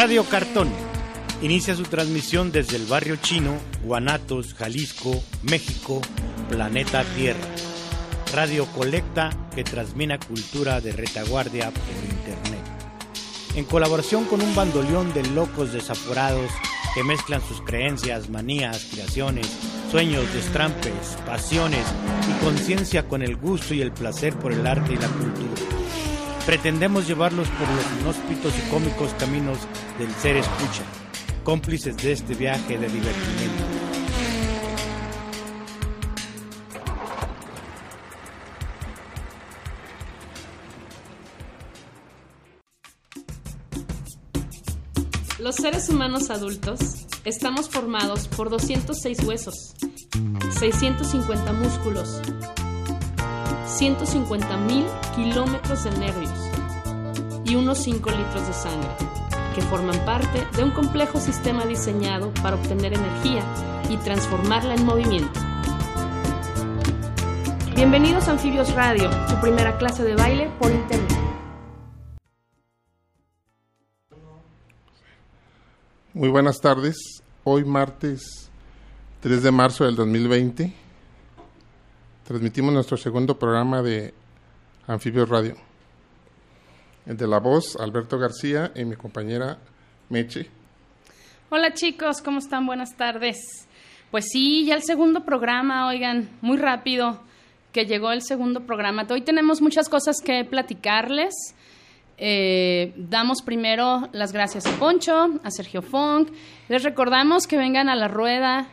Radio Cartón inicia su transmisión desde el barrio chino, Guanatos, Jalisco, México, planeta Tierra. Radio Colecta que transmina cultura de retaguardia por internet. En colaboración con un bandoleón de locos desaforados que mezclan sus creencias, manías, aspiraciones, sueños, destrampes, pasiones y conciencia con el gusto y el placer por el arte y la cultura. Pretendemos llevarlos por los inhóspitos y cómicos caminos del ser escucha, cómplices de este viaje de divertimento. Los seres humanos adultos estamos formados por 206 huesos, 650 músculos, 150 mil kilómetros de nervios y unos 5 litros de sangre, que forman parte de un complejo sistema diseñado para obtener energía y transformarla en movimiento. Bienvenidos a Anfibios Radio, tu primera clase de baile por internet. Muy buenas tardes. Hoy martes 3 de marzo del 2020 transmitimos nuestro segundo programa de Anfibios Radio. De la voz, Alberto García y mi compañera Meche. Hola chicos, ¿cómo están? Buenas tardes. Pues sí, ya el segundo programa, oigan, muy rápido que llegó el segundo programa. Hoy tenemos muchas cosas que platicarles. Eh, damos primero las gracias a Poncho, a Sergio Funk. Les recordamos que vengan a la rueda,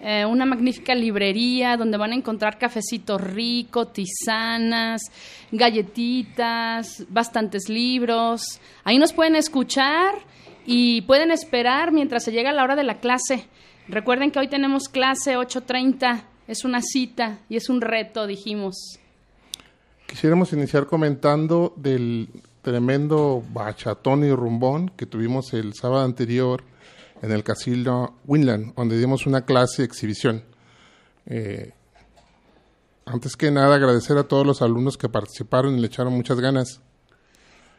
eh, una magnífica librería donde van a encontrar cafecito rico, tisanas, galletitas, bastantes libros. Ahí nos pueden escuchar y pueden esperar mientras se llega la hora de la clase. Recuerden que hoy tenemos clase 8.30, es una cita y es un reto, dijimos. Quisiéramos iniciar comentando del tremendo bachatón y rumbón que tuvimos el sábado anterior en el casino Winland, donde dimos una clase exhibición. Eh, antes que nada, agradecer a todos los alumnos que participaron y le echaron muchas ganas.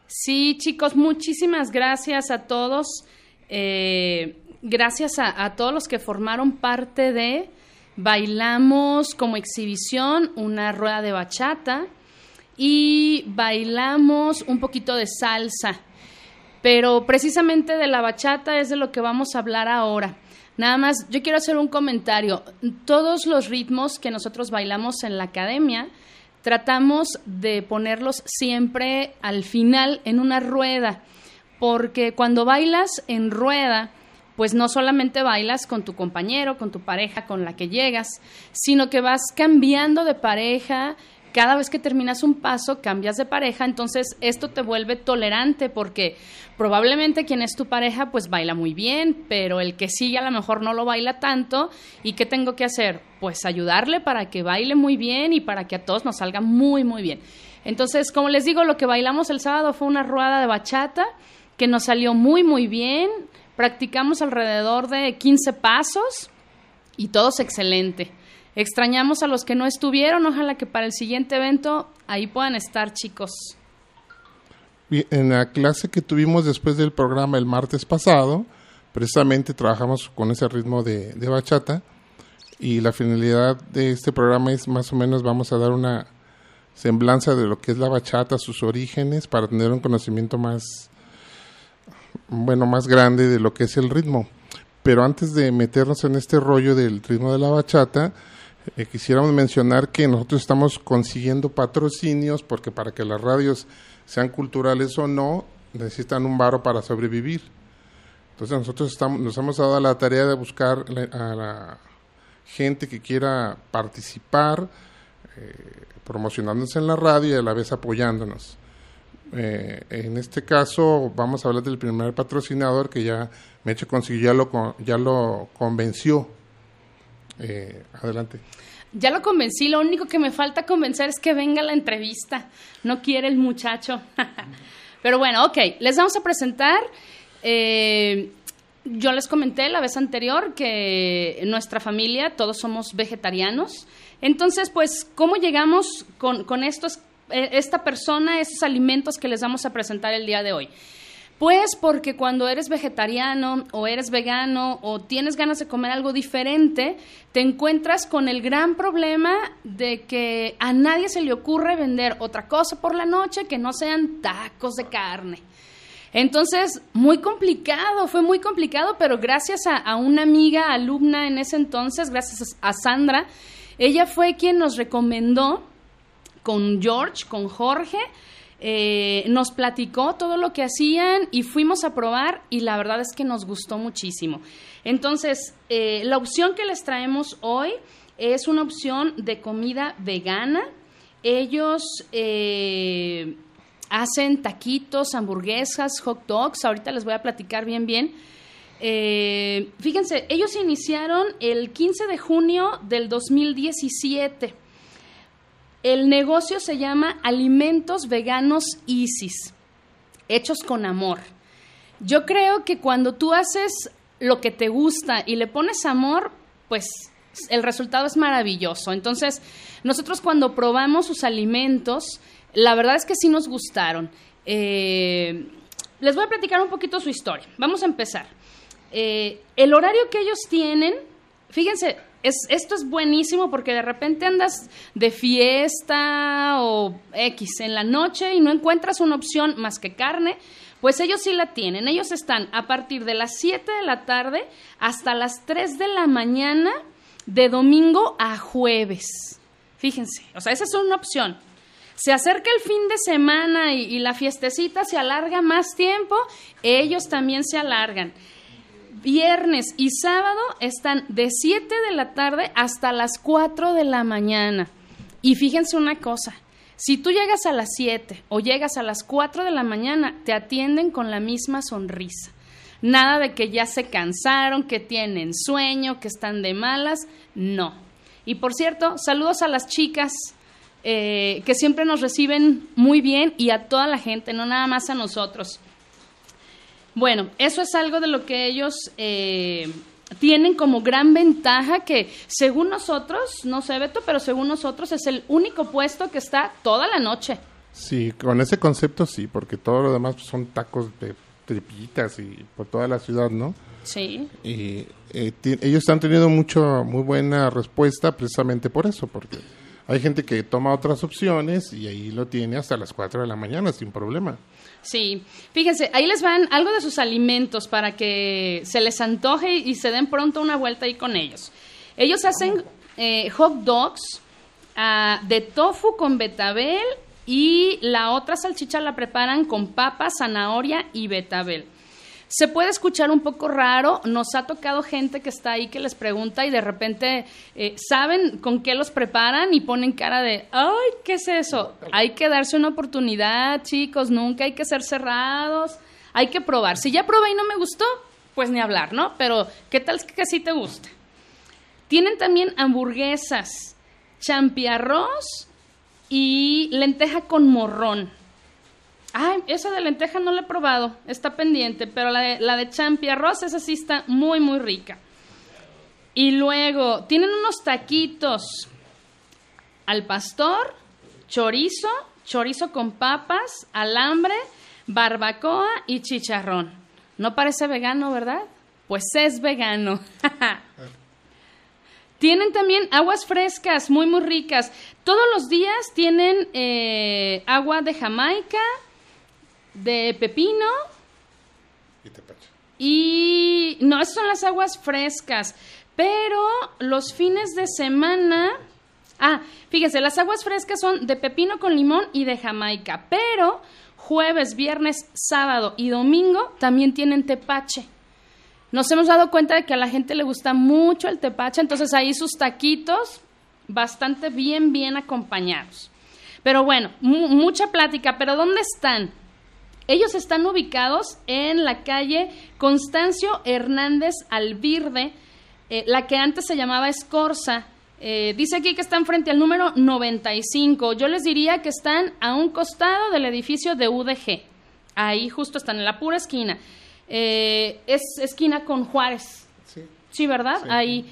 Sí, chicos, muchísimas gracias a todos. Eh, gracias a todos los que formaron parte de Bailamos como exhibición una rueda de bachata y bailamos un poquito de salsa. Pero precisamente de la bachata es de lo que vamos a hablar ahora. Nada más, yo quiero hacer un comentario. Todos los ritmos que nosotros bailamos en la academia, tratamos de ponerlos siempre al final en una rueda, porque cuando bailas en rueda, pues no solamente bailas con tu compañero, con tu pareja con la que llegas, sino que vas cambiando de pareja, cada vez que terminas un paso cambias de pareja, entonces esto te vuelve tolerante porque probablemente quien es tu pareja pues baila muy bien, pero el que sigue a lo mejor no lo baila tanto y ¿qué tengo que hacer? Pues ayudarle para que baile muy bien y para que a todos nos salga muy muy bien. Entonces, como les digo, lo que bailamos el sábado fue una rueda de bachata que nos salió muy muy bien, practicamos alrededor de 15 pasos y todos excelente. Extrañamos a los que no estuvieron, ojalá que para el siguiente evento ahí puedan estar chicos. En la clase que tuvimos después del programa el martes pasado, precisamente trabajamos con ese ritmo de, de bachata y la finalidad de este programa es más o menos vamos a dar una semblanza de lo que es la bachata, sus orígenes, para tener un conocimiento más, bueno, más grande de lo que es el ritmo. Pero antes de meternos en este rollo del ritmo de la bachata, eh, quisiéramos mencionar que nosotros estamos consiguiendo patrocinios porque para que las radios sean culturales o no, necesitan un varo para sobrevivir. Entonces nosotros estamos, nos hemos dado la tarea de buscar a la gente que quiera participar, eh, promocionándose en la radio y a la vez apoyándonos. Eh, en este caso vamos a hablar del primer patrocinador que ya Meche consiguió, ya lo, ya lo convenció eh, adelante. Ya lo convencí, lo único que me falta convencer es que venga la entrevista. No quiere el muchacho. Pero bueno, ok, les vamos a presentar. Eh, yo les comenté la vez anterior que en nuestra familia todos somos vegetarianos. Entonces, pues, ¿cómo llegamos con, con estos, eh, esta persona, esos alimentos que les vamos a presentar el día de hoy? Pues porque cuando eres vegetariano o eres vegano o tienes ganas de comer algo diferente, te encuentras con el gran problema de que a nadie se le ocurre vender otra cosa por la noche que no sean tacos de carne. Entonces, muy complicado, fue muy complicado, pero gracias a, una amiga alumna en ese entonces, gracias a Sandra, ella fue quien nos recomendó con George, con Jorge, eh, nos platicó todo lo que hacían y fuimos a probar y la verdad es que nos gustó muchísimo. Entonces, eh, la opción que les traemos hoy es una opción de comida vegana. Ellos eh, hacen taquitos, hamburguesas, hot dogs. Ahorita les voy a platicar bien, bien. fíjense, ellos iniciaron el 15 de junio del 2017 el negocio se llama Alimentos Veganos Isis, hechos con amor. Yo creo que cuando tú haces lo que te gusta y le pones amor, pues el resultado es maravilloso. Entonces, nosotros cuando probamos sus alimentos, la verdad es que sí nos gustaron. Eh, les voy a platicar un poquito su historia. Vamos a empezar. Eh, el horario que ellos tienen, fíjense, esto es buenísimo porque de repente andas de fiesta o X en la noche y no encuentras una opción más que carne, pues ellos sí la tienen. Ellos están a partir de las 7 de la tarde hasta las 3 de la mañana de domingo a jueves. Fíjense, o sea, esa es una opción. Se acerca el fin de semana y, y la fiestecita se alarga más tiempo, ellos también se alargan viernes y sábado están de 7 de la tarde hasta las 4 de la mañana. Y fíjense una cosa, si tú llegas a las 7 o llegas a las 4 de la mañana, te atienden con la misma sonrisa. Nada de que ya se cansaron, que tienen sueño, que están de malas, no. Y por cierto, saludos a las chicas eh, que siempre nos reciben muy bien y a toda la gente, no nada más a nosotros. Bueno, eso es algo de lo que ellos eh, tienen como gran ventaja que según nosotros, no sé Beto, pero según nosotros es el único puesto que está toda la noche. Sí, con ese concepto sí, porque todo lo demás son tacos de tripitas y por toda la ciudad, ¿no? Sí. Y eh, ellos han tenido mucho, muy buena respuesta precisamente por eso, porque hay gente que toma otras opciones y ahí lo tiene hasta las 4 de la mañana sin problema. Sí, fíjense, ahí les van algo de sus alimentos para que se les antoje y se den pronto una vuelta ahí con ellos. Ellos hacen eh, hot dogs ah, de tofu con betabel y la otra salchicha la preparan con papa, zanahoria y betabel. Se puede escuchar un poco raro, nos ha tocado gente que está ahí que les pregunta y de repente eh, saben con qué los preparan y ponen cara de, ay, ¿qué es eso? Hay que darse una oportunidad, chicos, nunca hay que ser cerrados, hay que probar. Si ya probé y no me gustó, pues ni hablar, ¿no? Pero, ¿qué tal que sí te gusta? Tienen también hamburguesas, champiarroz y lenteja con morrón. Ay, esa de lenteja no la he probado, está pendiente, pero la de, la de champi arroz, esa sí está muy, muy rica. Y luego, tienen unos taquitos al pastor, chorizo, chorizo con papas, alambre, barbacoa y chicharrón. No parece vegano, ¿verdad? Pues es vegano. tienen también aguas frescas, muy, muy ricas. Todos los días tienen eh, agua de Jamaica, de pepino. Y tepache. Y no, esas son las aguas frescas. Pero los fines de semana. Ah, fíjense, las aguas frescas son de pepino con limón y de Jamaica. Pero jueves, viernes, sábado y domingo también tienen tepache. Nos hemos dado cuenta de que a la gente le gusta mucho el tepache, entonces ahí sus taquitos bastante bien, bien acompañados. Pero bueno, mucha plática, pero ¿dónde están? Ellos están ubicados en la calle Constancio Hernández Albirde, eh, la que antes se llamaba Escorza. Eh, dice aquí que están frente al número 95. Yo les diría que están a un costado del edificio de UDG. Ahí justo están, en la pura esquina. Eh, es esquina con Juárez. Sí. Sí, ¿verdad? Ahí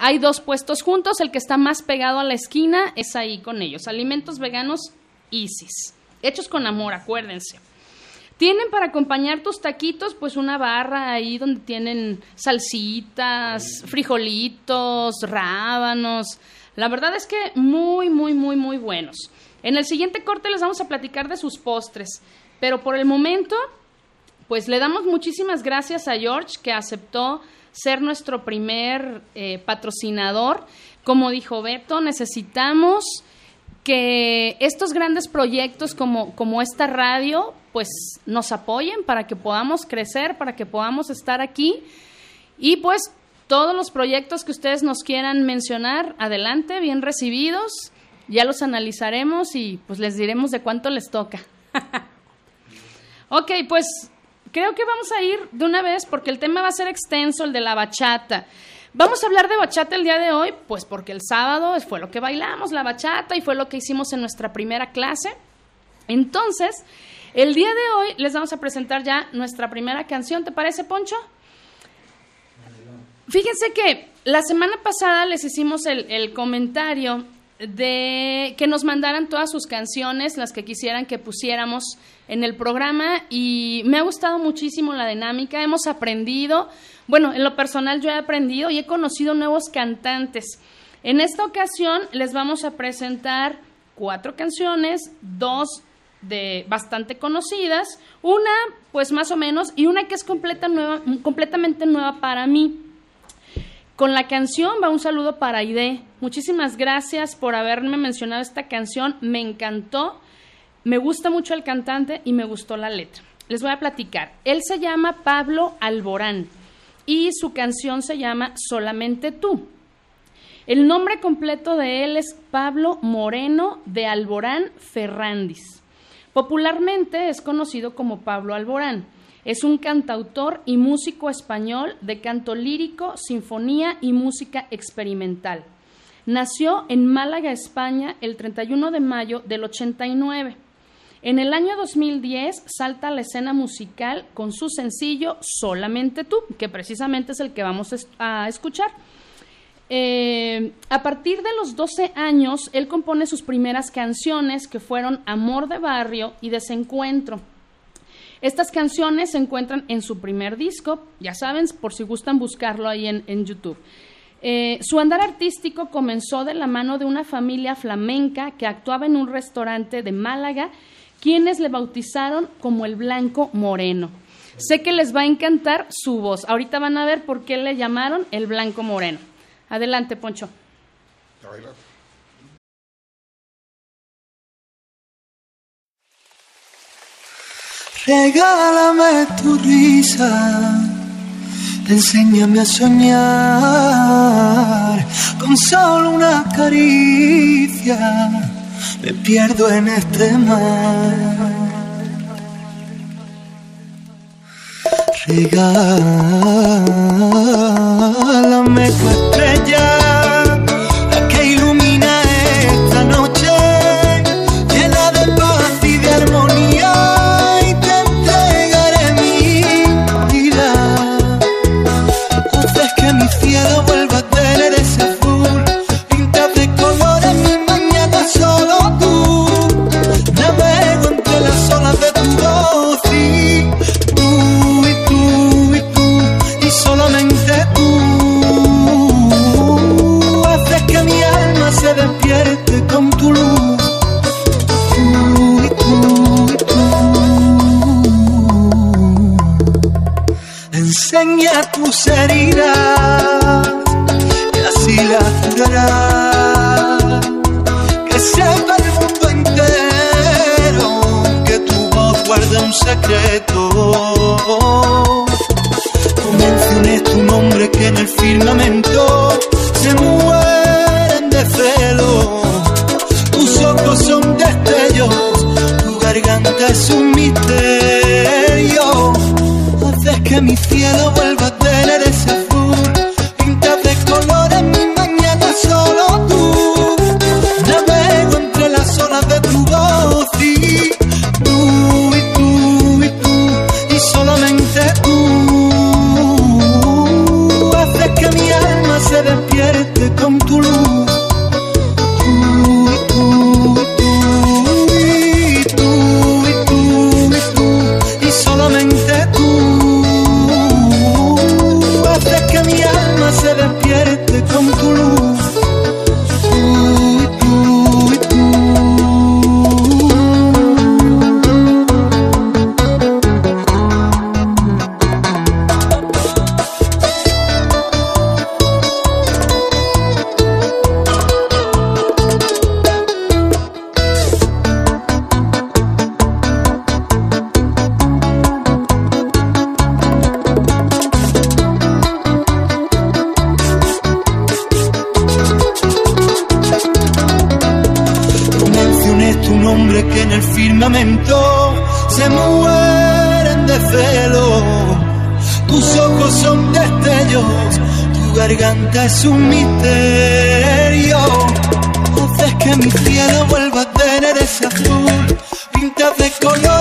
hay dos puestos juntos. El que está más pegado a la esquina es ahí con ellos. Alimentos veganos Isis. Hechos con amor, acuérdense. Tienen para acompañar tus taquitos, pues una barra ahí donde tienen salsitas, frijolitos, rábanos. La verdad es que muy, muy, muy, muy buenos. En el siguiente corte les vamos a platicar de sus postres, pero por el momento, pues le damos muchísimas gracias a George que aceptó ser nuestro primer eh, patrocinador. Como dijo Beto, necesitamos que estos grandes proyectos como, como esta radio, pues nos apoyen para que podamos crecer, para que podamos estar aquí. Y pues todos los proyectos que ustedes nos quieran mencionar, adelante, bien recibidos. Ya los analizaremos y pues les diremos de cuánto les toca. ok, pues creo que vamos a ir de una vez porque el tema va a ser extenso, el de la bachata. Vamos a hablar de bachata el día de hoy, pues porque el sábado fue lo que bailamos, la bachata, y fue lo que hicimos en nuestra primera clase. Entonces, el día de hoy les vamos a presentar ya nuestra primera canción, ¿te parece, Poncho? Fíjense que la semana pasada les hicimos el, comentario de que nos mandaran todas sus canciones, las que quisieran que pusiéramos en el programa y me ha gustado muchísimo la dinámica, hemos aprendido, bueno, en lo personal yo he aprendido y he conocido nuevos cantantes. En esta ocasión les vamos a presentar cuatro canciones, dos de bastante conocidas, una pues más o menos y una que es completa nueva, completamente nueva para mí. Con la canción va un saludo para Aide. Muchísimas gracias por haberme mencionado esta canción. Me encantó. Me gusta mucho el cantante y me gustó la letra. Les voy a platicar. Él se llama Pablo Alborán y su canción se llama Solamente tú. El nombre completo de él es Pablo Moreno de Alborán Ferrandis. Popularmente es conocido como Pablo Alborán. Es un cantautor y músico español de canto lírico, sinfonía y música experimental. Nació en Málaga, España, el 31 de mayo del 89. En el año 2010 salta a la escena musical con su sencillo Solamente tú, que precisamente es el que vamos a escuchar. Eh, a partir de los 12 años, él compone sus primeras canciones que fueron Amor de Barrio y Desencuentro. Estas canciones se encuentran en su primer disco, ya saben, por si gustan buscarlo ahí en, YouTube. Eh, su andar artístico comenzó de la mano de una familia flamenca que actuaba en un restaurante de Málaga, quienes le bautizaron como el Blanco Moreno. Sé que les va a encantar su voz. Ahorita van a ver por qué le llamaron el Blanco Moreno. Adelante, Poncho. Regálame tu risa, enséñame a soñar con solo una caricia. Me pierdo en este mar. Regálame tu estrella. Pintas de colores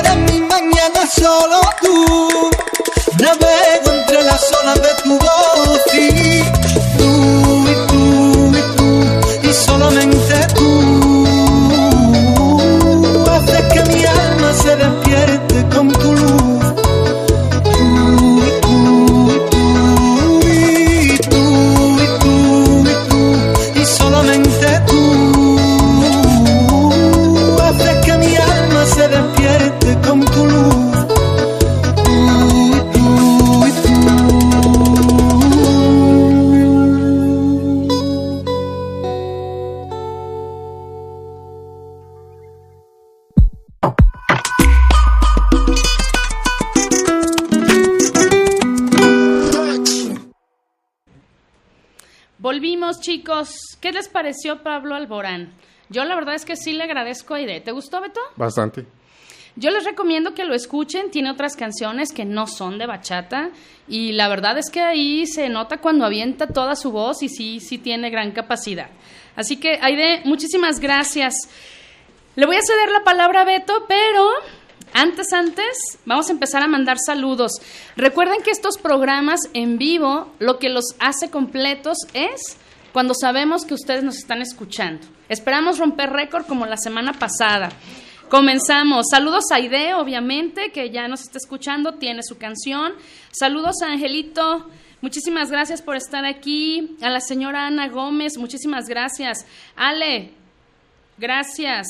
pareció Pablo Alborán? Yo la verdad es que sí le agradezco a Aide. ¿Te gustó, Beto? Bastante. Yo les recomiendo que lo escuchen. Tiene otras canciones que no son de bachata. Y la verdad es que ahí se nota cuando avienta toda su voz y sí, sí tiene gran capacidad. Así que, Aide, muchísimas gracias. Le voy a ceder la palabra a Beto, pero antes, antes, vamos a empezar a mandar saludos. Recuerden que estos programas en vivo, lo que los hace completos es cuando sabemos que ustedes nos están escuchando. Esperamos romper récord como la semana pasada. Comenzamos. Saludos a Aide, obviamente, que ya nos está escuchando, tiene su canción. Saludos a Angelito. Muchísimas gracias por estar aquí. A la señora Ana Gómez, muchísimas gracias. Ale, gracias.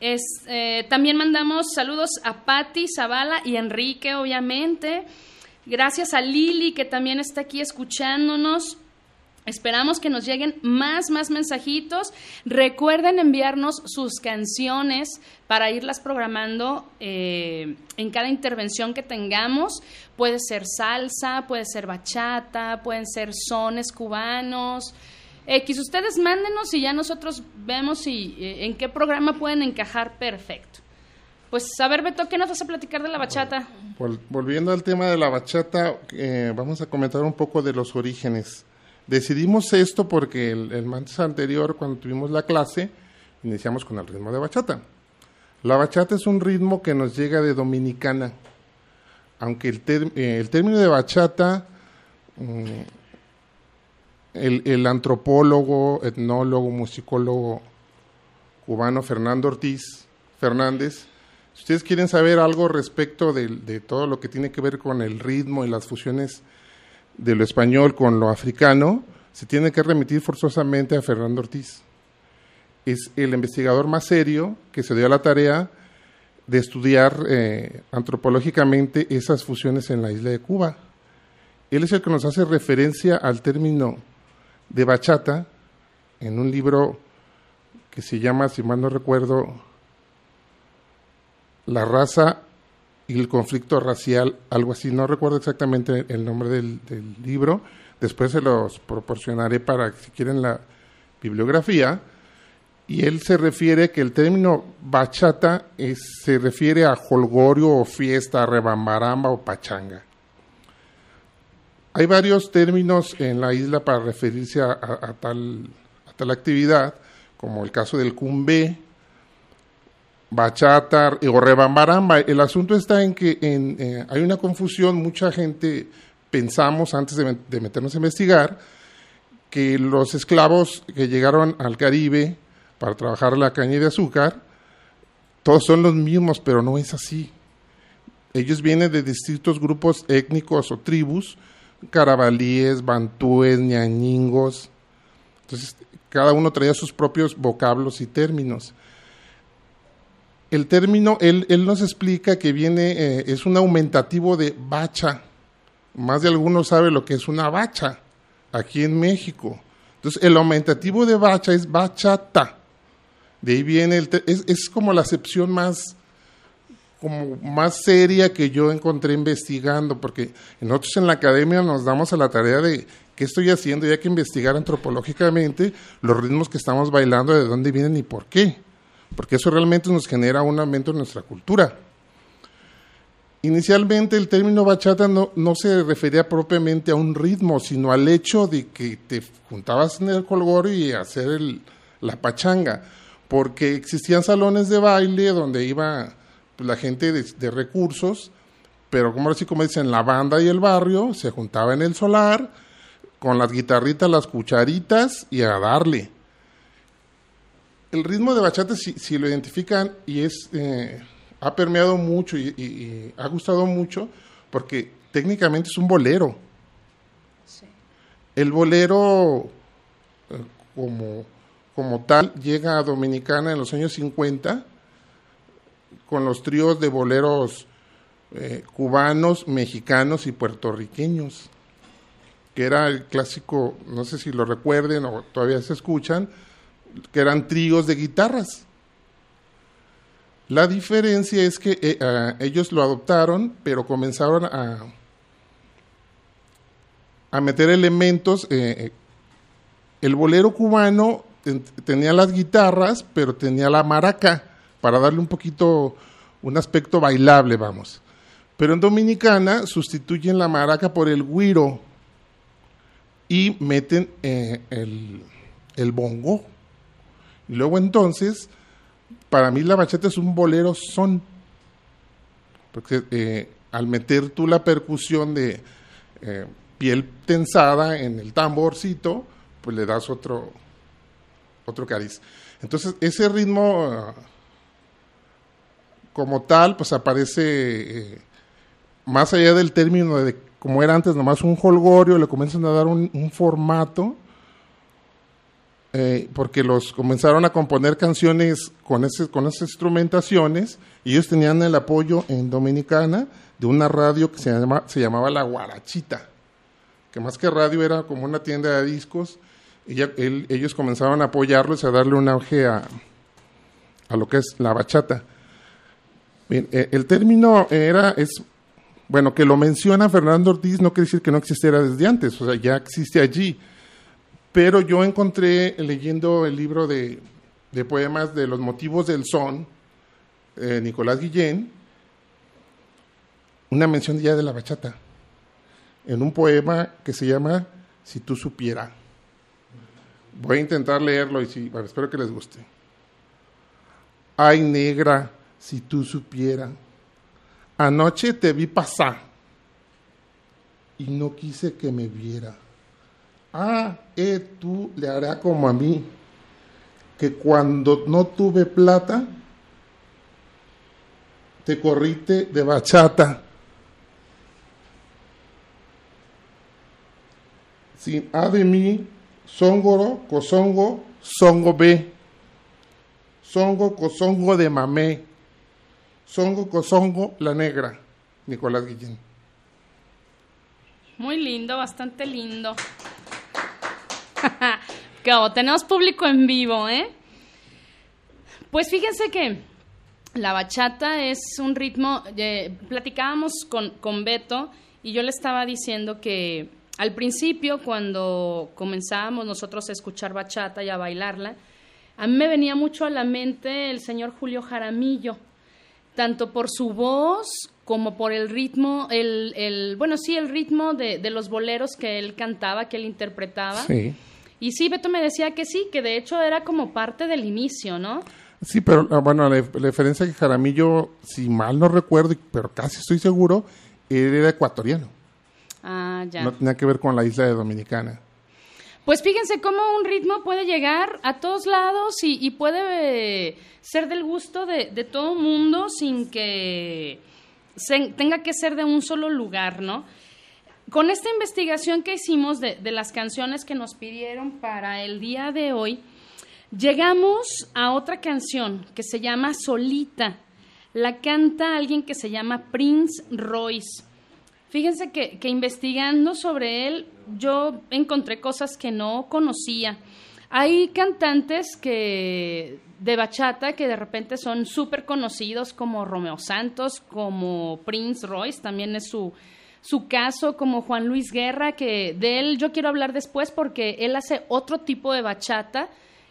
Eh, también mandamos saludos a Patti, Zavala y Enrique, obviamente. Gracias a Lili, que también está aquí escuchándonos. Esperamos que nos lleguen más, más mensajitos. Recuerden enviarnos sus canciones para irlas programando eh, en cada intervención que tengamos. Puede ser salsa, puede ser bachata, pueden ser sones cubanos. X, ustedes mándenos y ya nosotros vemos si, eh, en qué programa pueden encajar perfecto. Pues a ver, Beto, ¿qué nos vas a platicar de la bachata? Vol- volviendo al tema de la bachata, eh, vamos a comentar un poco de los orígenes. Decidimos esto porque el, el martes anterior, cuando tuvimos la clase, iniciamos con el ritmo de bachata. La bachata es un ritmo que nos llega de Dominicana, aunque el, eh, el término de bachata, mm, el, el antropólogo, etnólogo, musicólogo cubano Fernando Ortiz Fernández, si ustedes quieren saber algo respecto del- de, todo lo que tiene que ver con el ritmo y las fusiones de lo español con lo africano, se tiene que remitir forzosamente a Fernando Ortiz. Es el investigador más serio que se dio a la tarea de estudiar eh, antropológicamente esas fusiones en la isla de Cuba. Él es el que nos hace referencia al término de bachata en un libro que se llama, si mal no recuerdo, La raza y el conflicto racial, algo así, no recuerdo exactamente el nombre del, libro, después se los proporcionaré para si quieren la bibliografía, y él se refiere que el término bachata se refiere a holgorio o fiesta, rebambaramba o pachanga. Hay varios términos en la isla para referirse a, a- a tal, a tal actividad, como el caso del cumbé, bachata o rebambaramba. El asunto está en que en, eh, hay una confusión, mucha gente pensamos antes de, de meternos a investigar que los esclavos que llegaron al Caribe para trabajar la caña de azúcar, todos son los mismos, pero no es así. Ellos vienen de distintos grupos étnicos o tribus, carabalíes, bantúes, ñañingos. Entonces, cada uno traía sus propios vocablos y términos. El término, él, él nos explica que viene, eh, es un aumentativo de bacha. Más de algunos sabe lo que es una bacha aquí en México. Entonces, el aumentativo de bacha es bachata. De ahí viene, el es, es como la acepción más, como más seria que yo encontré investigando, porque nosotros en la academia nos damos a la tarea de qué estoy haciendo y hay que investigar antropológicamente los ritmos que estamos bailando, de dónde vienen y por qué. Porque eso realmente nos genera un aumento en nuestra cultura. Inicialmente el término bachata no, no, se refería propiamente a un ritmo, sino al hecho de que te juntabas en el colgorio y hacer el, la pachanga, porque existían salones de baile donde iba pues, la gente de, de, recursos, pero como así como dicen, la banda y el barrio se juntaba en el solar con las guitarritas, las cucharitas y a darle. El ritmo de bachata, si, si lo identifican, y es... Eh, ha permeado mucho y, y, y, ha gustado mucho porque técnicamente es un bolero. Sí. El bolero eh, como, como tal llega a Dominicana en los años 50 con los tríos de boleros eh, cubanos, mexicanos y puertorriqueños, que era el clásico, no sé si lo recuerden o todavía se escuchan, que eran tríos de guitarras la diferencia es que eh, uh, ellos lo adoptaron, pero comenzaron a, a meter elementos. Eh, eh el bolero cubano tenía las guitarras, pero tenía la maraca para darle un poquito un aspecto bailable, vamos. Pero en Dominicana sustituyen la maraca por el guiro y meten el, el bongo. Y luego entonces para mí la bachata es un bolero son, porque eh, al meter tú la percusión de eh, piel tensada en el tamborcito, pues le das otro, otro cariz. Entonces, ese ritmo uh, como tal, pues aparece eh, más allá del término de como era antes, nomás un holgorio, le comienzan a dar un formato eh, porque los comenzaron a componer canciones con, ese, con esas instrumentaciones y ellos tenían el apoyo en Dominicana de una radio que se, llama, se llamaba La Guarachita, que más que radio era como una tienda de discos ellos comenzaron a apoyarlos a darle un auge a, a lo que es la bachata. Eh, el término era, es, bueno, que lo menciona Fernando Ortiz no quiere decir que no existiera desde antes, o sea, ya existe allí pero yo encontré, leyendo el libro de, de poemas de los motivos del son, eh, Nicolás Guillén, una mención ya de la bachata, en un poema que se llama Si tú supiera. Voy a intentar leerlo y sí, bueno, espero que les guste. Ay, negra, si tú supiera. Anoche te vi pasar y no quise que me viera ah, eh, tú le hará como a mí, que cuando no tuve plata, te corriste de bachata. Sin A de mí, songoro, cosongo, songo B. Songo, cosongo de mamé. Songo, cosongo, la negra. Nicolás Guillén. Muy lindo, bastante lindo. Como tenemos público en vivo, ¿eh? Pues fíjense que la bachata es un ritmo, eh, platicábamos con, con Beto y yo le estaba diciendo que al principio, cuando comenzábamos nosotros a escuchar bachata y a bailarla, a mí me venía mucho a la mente el señor Julio Jaramillo, tanto por su voz como por el ritmo, el, el bueno, sí, el ritmo de, de, los boleros que él cantaba, que él interpretaba. Sí. Y sí, Beto me decía que sí, que de hecho era como parte del inicio, ¿no? Sí, pero ah, bueno, la, la diferencia es que Jaramillo, si mal no recuerdo, pero casi estoy seguro, él era ecuatoriano. Ah, ya. No tenía que ver con la isla de Dominicana. Pues fíjense cómo un ritmo puede llegar a todos lados y, y puede eh, ser del gusto de, de todo mundo sin que tenga que ser de un solo lugar, ¿no? Con esta investigación que hicimos de, de, las canciones que nos pidieron para el día de hoy, llegamos a otra canción que se llama Solita. La canta alguien que se llama Prince Royce. Fíjense que, que investigando sobre él, yo encontré cosas que no conocía. Hay cantantes que de bachata que de repente son súper conocidos como Romeo Santos, como Prince Royce, también es su, su caso como Juan Luis Guerra, que de él yo quiero hablar después porque él hace otro tipo de bachata.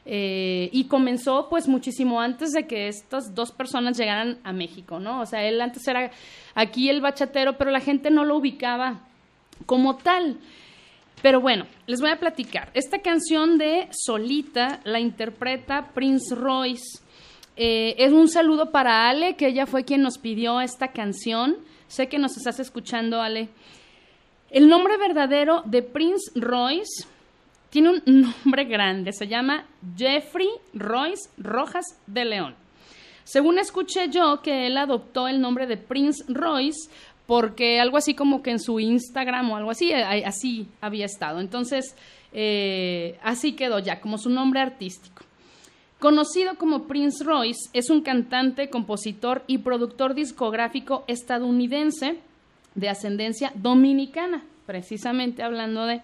Eh, y comenzó pues muchísimo antes de que estas dos personas llegaran a México, ¿no? O sea, él antes era aquí el bachatero, pero la gente no lo ubicaba como tal. Pero bueno, les voy a platicar. Esta canción de Solita la interpreta Prince Royce. Eh, es un saludo para Ale, que ella fue quien nos pidió esta canción. Sé que nos estás escuchando, Ale. El nombre verdadero de Prince Royce tiene un nombre grande. Se llama Jeffrey Royce Rojas de León. Según escuché yo que él adoptó el nombre de Prince Royce porque algo así como que en su Instagram o algo así, eh, así había estado. Entonces, eh, así quedó ya, como su nombre artístico. Conocido como Prince Royce, es un cantante, compositor y productor discográfico estadounidense de ascendencia dominicana, precisamente hablando de...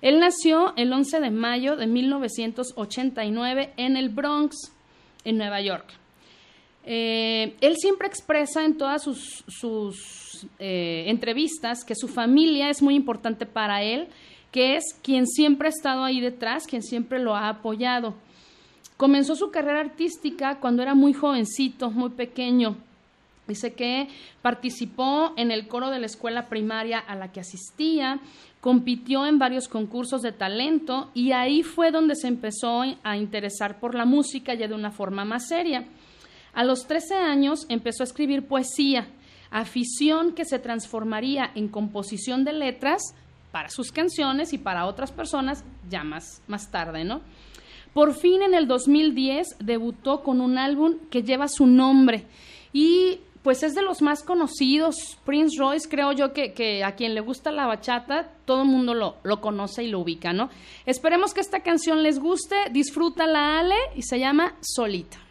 Él nació el 11 de mayo de 1989 en el Bronx, en Nueva York. Eh, él siempre expresa en todas sus, eh, entrevistas que su familia es muy importante para él, que es quien siempre ha estado ahí detrás, quien siempre lo ha apoyado. Comenzó su carrera artística cuando era muy jovencito, muy pequeño. Dice que participó en el coro de la escuela primaria a la que asistía, compitió en varios concursos de talento y ahí fue donde se empezó a interesar por la música ya de una forma más seria. A los 13 años empezó a escribir poesía, afición que se transformaría en composición de letras para sus canciones y para otras personas ya más, más tarde, ¿no? Por fin en el 2010 debutó con un álbum que lleva su nombre y pues es de los más conocidos. Prince Royce, creo yo que, a quien le gusta la bachata, todo el mundo lo, lo, conoce y lo ubica, ¿no? Esperemos que esta canción les guste, disfrútala Ale y se llama Solita.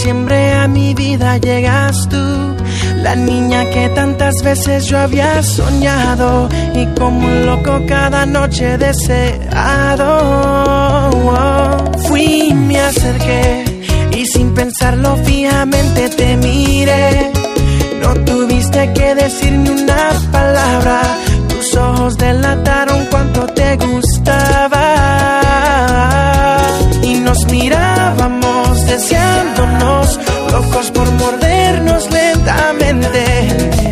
Diciembre a mi vida llegas tú. La niña que tantas veces yo había soñado y como un loco cada noche deseado. Fui, me acerqué y sin pensarlo fijamente te miré. No tuviste que decir ni una palabra, tus ojos delataron deseándonos, locos por mordernos lentamente.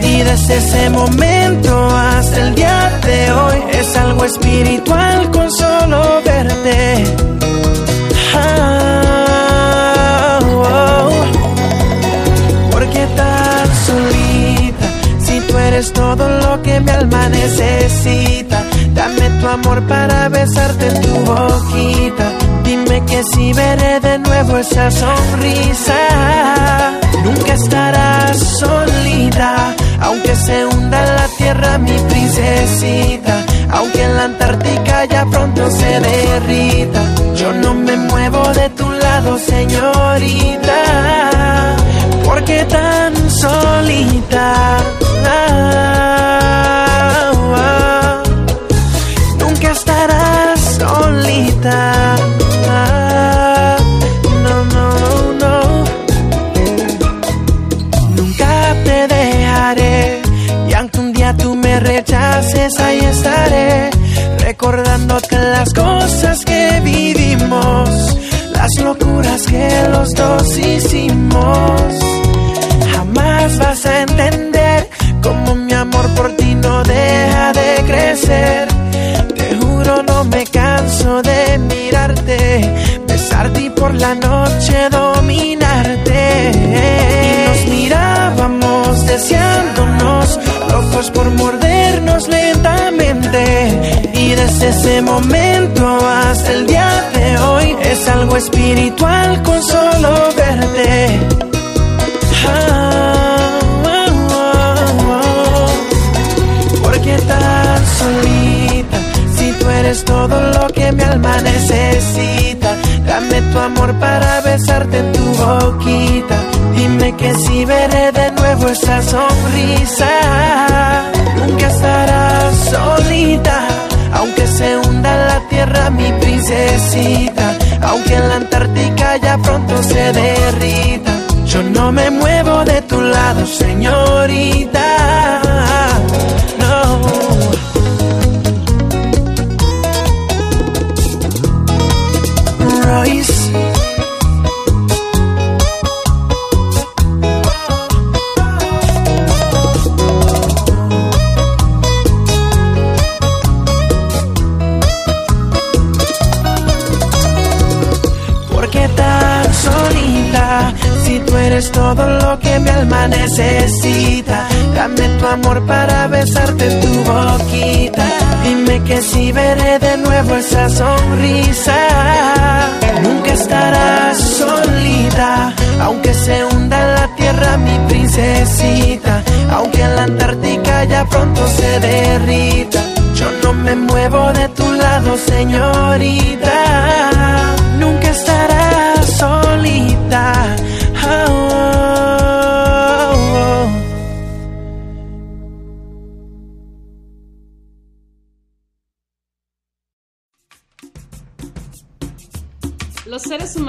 Y desde ese momento hasta el día de hoy es algo espiritual con solo verte. Ah. eres todo lo que mi alma necesita. Dame tu amor para besarte en tu boquita. Dime que si veré de nuevo esa sonrisa, nunca estarás solita. Aunque se hunda la tierra, mi princesita. Aunque en la Antártica ya pronto se derrita. Yo no me muevo de tu lado, señorita. Porque tan solita nunca estarás solita. Las cosas que vivimos. Las locuras que los dos hicimos. Jamás vas a entender espiritual con solo verte. Ah, oh. Porque tan solita, si tú eres todo lo que mi alma necesita. Dame tu amor para besarte en tu boquita. Dime que si veré de nuevo esa sonrisa. Nunca estarás solita, aunque se hunda la tierra, mi princesita. Antártica ya pronto se derrita. Yo no me muevo de tu lado, señorita. Todo lo que mi alma necesita. Dame tu amor para besarte tu boquita. Dime que si veré de nuevo esa sonrisa. Nunca estarás solita. Aunque se hunda la tierra, mi princesita. Aunque la Antártica ya pronto se derrita. Yo no me muevo de tu lado, señorita. Nunca estarás solita.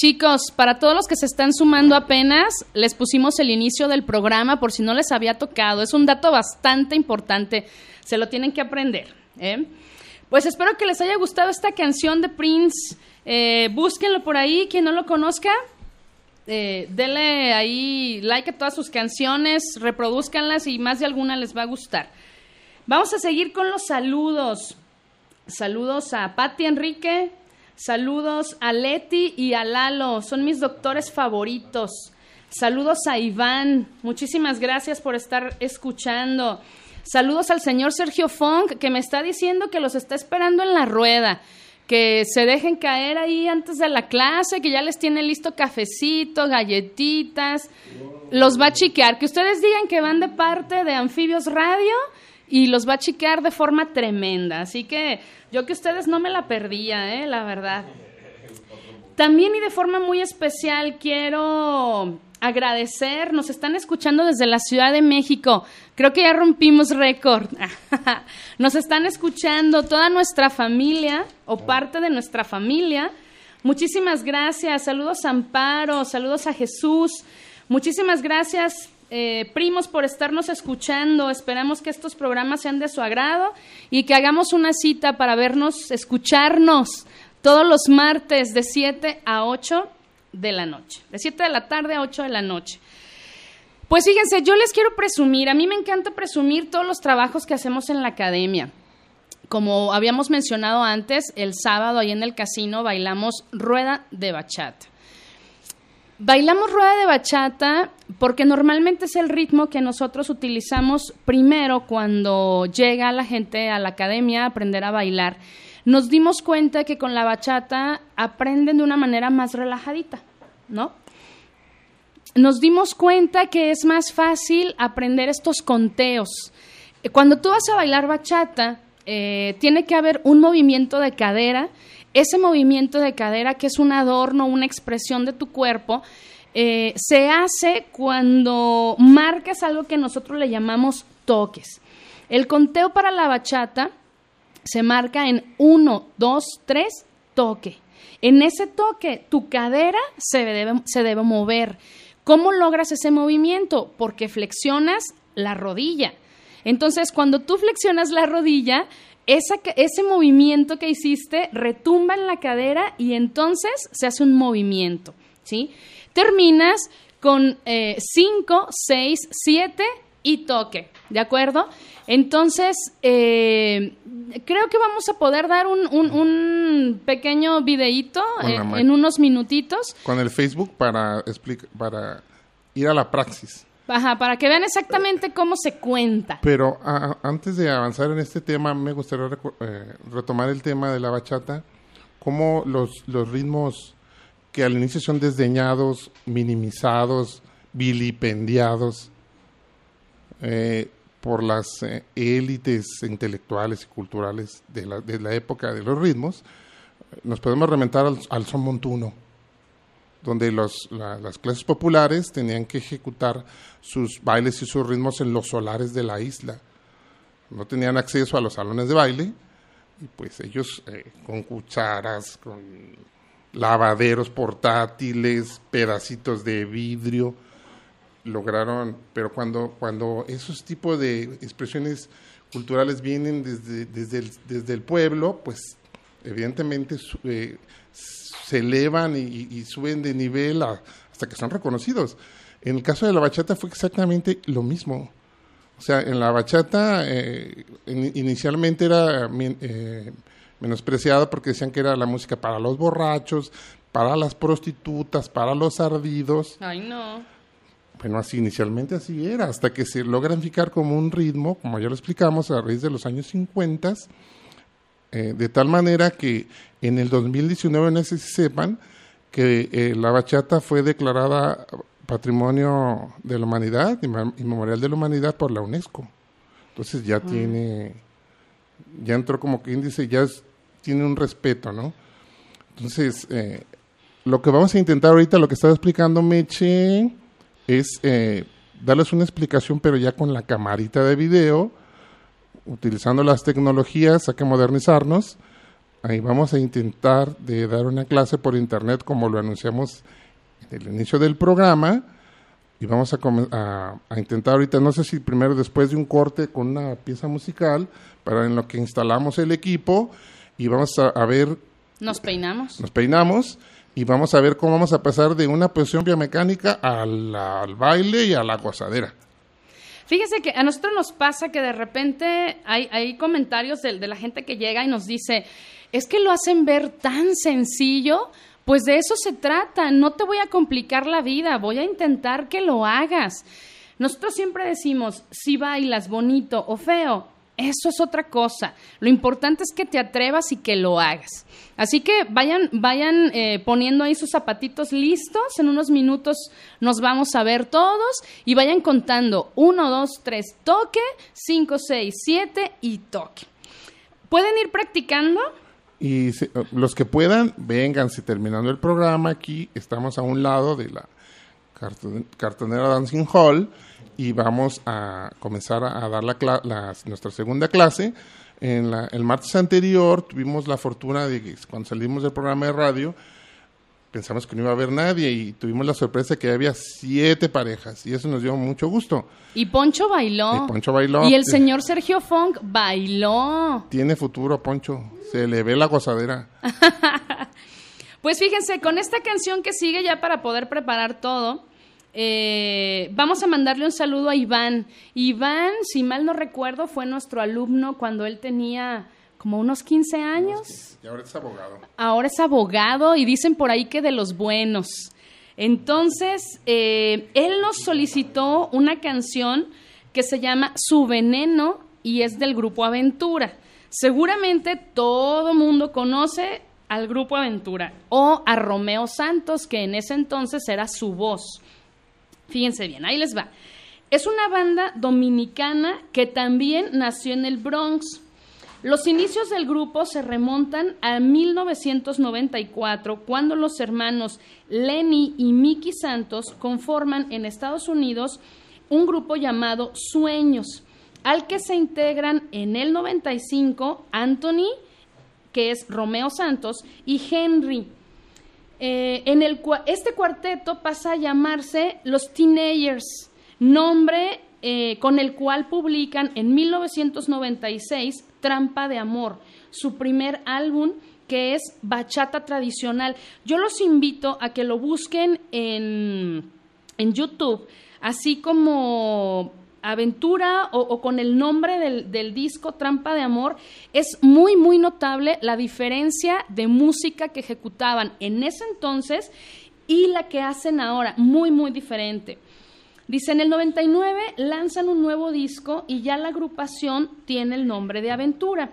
Chicos, para todos los que se están sumando apenas, les pusimos el inicio del programa por si no les había tocado. Es un dato bastante importante, se lo tienen que aprender. ¿eh? Pues espero que les haya gustado esta canción de Prince. Eh, búsquenlo por ahí, quien no lo conozca. Eh, denle ahí like a todas sus canciones, reproduzcanlas y más de alguna les va a gustar. Vamos a seguir con los saludos. Saludos a Patti Enrique, Saludos a Leti y a Lalo, son mis doctores favoritos. Saludos a Iván, muchísimas gracias por estar escuchando. Saludos al señor Sergio Funk, que me está diciendo que los está esperando en la rueda, que se dejen caer ahí antes de la clase, que ya les tiene listo cafecito, galletitas, los va a chiquear. Que ustedes digan que van de parte de Anfibios Radio y los va a chiquear de forma tremenda. Así que yo que ustedes no me la perdía, ¿eh? la verdad. También y de forma muy especial quiero agradecer, nos están escuchando desde la Ciudad de México, creo que ya rompimos récord, nos están escuchando toda nuestra familia o parte de nuestra familia. Muchísimas gracias, saludos a Amparo, saludos a Jesús, muchísimas gracias eh, primos por estarnos escuchando. Esperamos que estos programas sean de su agrado y que hagamos una cita para vernos, escucharnos todos los martes de 7 a 8 de la noche. De 7 de la tarde a 8 de la noche. Pues fíjense, yo les quiero presumir, a mí me encanta presumir todos los trabajos que hacemos en la academia. Como habíamos mencionado antes, el sábado ahí en el casino bailamos rueda de bachata. Bailamos rueda de bachata porque normalmente es el ritmo que nosotros utilizamos primero cuando llega la gente a la academia a aprender a bailar. Nos dimos cuenta que con la bachata aprenden de una manera más relajadita, ¿no? Nos dimos cuenta que es más fácil aprender estos conteos. Cuando tú vas a bailar bachata, eh, tiene que haber un movimiento de cadera. Ese movimiento de cadera, que es un adorno, una expresión de tu cuerpo, eh, se hace cuando marcas algo que nosotros le llamamos toques. El conteo para la bachata se marca en 1, 2, 3, toque. En ese toque, tu cadera se debe, se debe mover. ¿Cómo logras ese movimiento? Porque flexionas la rodilla. Entonces, cuando tú flexionas la rodilla, esa, ese movimiento que hiciste retumba en la cadera y entonces se hace un movimiento, ¿sí? Terminas con 5, 6, 7 y toque, ¿de acuerdo? Entonces, eh, creo que vamos a poder dar un, un, un pequeño videíto eh, en unos minutitos. con el Facebook para, para ir a la praxis. Para que vean exactamente cómo se cuenta. Pero a- antes de avanzar en este tema, me gustaría eh, retomar el tema de la bachata, cómo los, los ritmos que al inicio son desdeñados, minimizados, vilipendiados eh, por las eh, élites intelectuales y culturales de la, de la, época de los ritmos, nos podemos remontar al son montuno, donde los, la, las clases populares tenían que ejecutar sus bailes y sus ritmos en los solares de la isla. No tenían acceso a los salones de baile y pues ellos eh, con cucharas, con lavaderos portátiles, pedacitos de vidrio, lograron, pero cuando, cuando esos tipos de expresiones culturales vienen desde, desde, el, pueblo, pues evidentemente eh, se elevan y, y, suben de nivel a, hasta que son reconocidos. En el caso de la bachata fue exactamente lo mismo. O sea, en la bachata eh, in, inicialmente era eh, menospreciada porque decían que era la música para los borrachos, para las prostitutas, para los ardidos. Ay, no. Bueno, así inicialmente así era, hasta que se logran fijar como un ritmo, como ya lo explicamos, a raíz de los años 50, eh, de tal manera que en el 2019, no sé si sepan, que eh, la bachata fue declarada Patrimonio de la Humanidad y Memorial de la Humanidad por la UNESCO. Entonces ya mm. tiene, ya entró como que índice, ya es, tiene un respeto, ¿no? Entonces, eh, lo que vamos a intentar ahorita, lo que estaba explicando Meche, es eh, darles una explicación, pero ya con la camarita de video, utilizando las tecnologías, hay que modernizarnos. Ahí vamos a intentar de dar una clase por internet como lo anunciamos en el inicio del programa y vamos a, a, a, intentar ahorita, no sé si primero después de un corte con una pieza musical, para en lo que instalamos el equipo y vamos a, a ver... Nos peinamos. Nos peinamos y vamos a ver cómo vamos a pasar de una posición biomecánica al, al baile y a la gozadera. Fíjese que a nosotros nos pasa que de repente hay, comentarios de, de, la gente que llega y nos dice, es que lo hacen ver tan sencillo, pues de eso se trata, no te voy a complicar la vida, voy a intentar que lo hagas. Nosotros siempre decimos, si bailas bonito o feo, eso es otra cosa. Lo importante es que te atrevas y que lo hagas. Así que vayan, vayan eh, poniendo ahí sus zapatitos listos. En unos minutos nos vamos a ver todos y vayan contando uno, dos, tres, toque, cinco, seis, siete y toque. ¿Pueden ir practicando? Y si, los que puedan, vengan, si terminando el programa aquí, estamos a un lado de la cartonera Dancing Hall y vamos a comenzar a, dar la, la, nuestra segunda clase. En la, el martes anterior tuvimos la fortuna de que cuando salimos del programa de radio pensamos que no iba a haber nadie y tuvimos la sorpresa de que había siete parejas y eso nos dio mucho gusto. Y Poncho bailó. Y Poncho bailó. Y el señor Sergio Funk bailó. Tiene futuro Poncho, se le ve la gozadera. pues fíjense, con esta canción que sigue ya para poder preparar todo, eh, vamos a mandarle un saludo a Iván. Iván, si mal no recuerdo, fue nuestro alumno cuando él tenía como unos 15 años. Y ahora es abogado. Ahora es abogado y dicen por ahí que de los buenos. Entonces, eh, él nos solicitó una canción que se llama Su Veneno y es del grupo Aventura. Seguramente todo mundo conoce al grupo Aventura o a Romeo Santos, que en ese entonces era su voz. Fíjense bien, ahí les va. Es una banda dominicana que también nació en el Bronx. Los inicios del grupo se remontan a 1994, cuando los hermanos Lenny y Mickey Santos conforman en Estados Unidos un grupo llamado Sueños, al que se integran en el 95 Anthony, que es Romeo Santos, y Henry, eh, en el, este cuarteto pasa a llamarse Los Teenagers, nombre eh, con el cual publican en 1996 Trampa de Amor, su primer álbum que es bachata tradicional. Yo los invito a que lo busquen en, en YouTube, así como aventura o, con el nombre del, del, disco Trampa de Amor, es muy, muy notable la diferencia de música que ejecutaban en ese entonces y la que hacen ahora, muy, muy diferente. Dice, en el 99 lanzan un nuevo disco y ya la agrupación tiene el nombre de Aventura.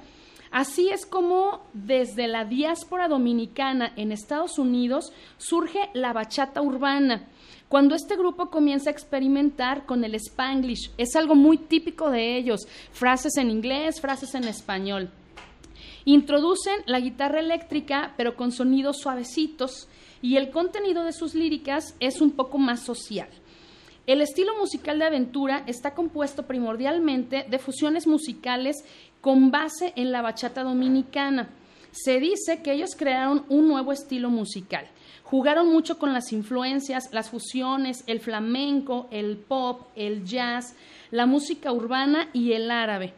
Así es como desde la diáspora dominicana en Estados Unidos surge la bachata urbana. Cuando este grupo comienza a experimentar con el spanglish, es algo muy típico de ellos, frases en inglés, frases en español. Introducen la guitarra eléctrica, pero con sonidos suavecitos, y el contenido de sus líricas es un poco más social. El estilo musical de Aventura está compuesto primordialmente de fusiones musicales con base en la bachata dominicana. Se dice que ellos crearon un nuevo estilo musical. Jugaron mucho con las influencias, las fusiones, el flamenco, el pop, el jazz, la música urbana y el árabe.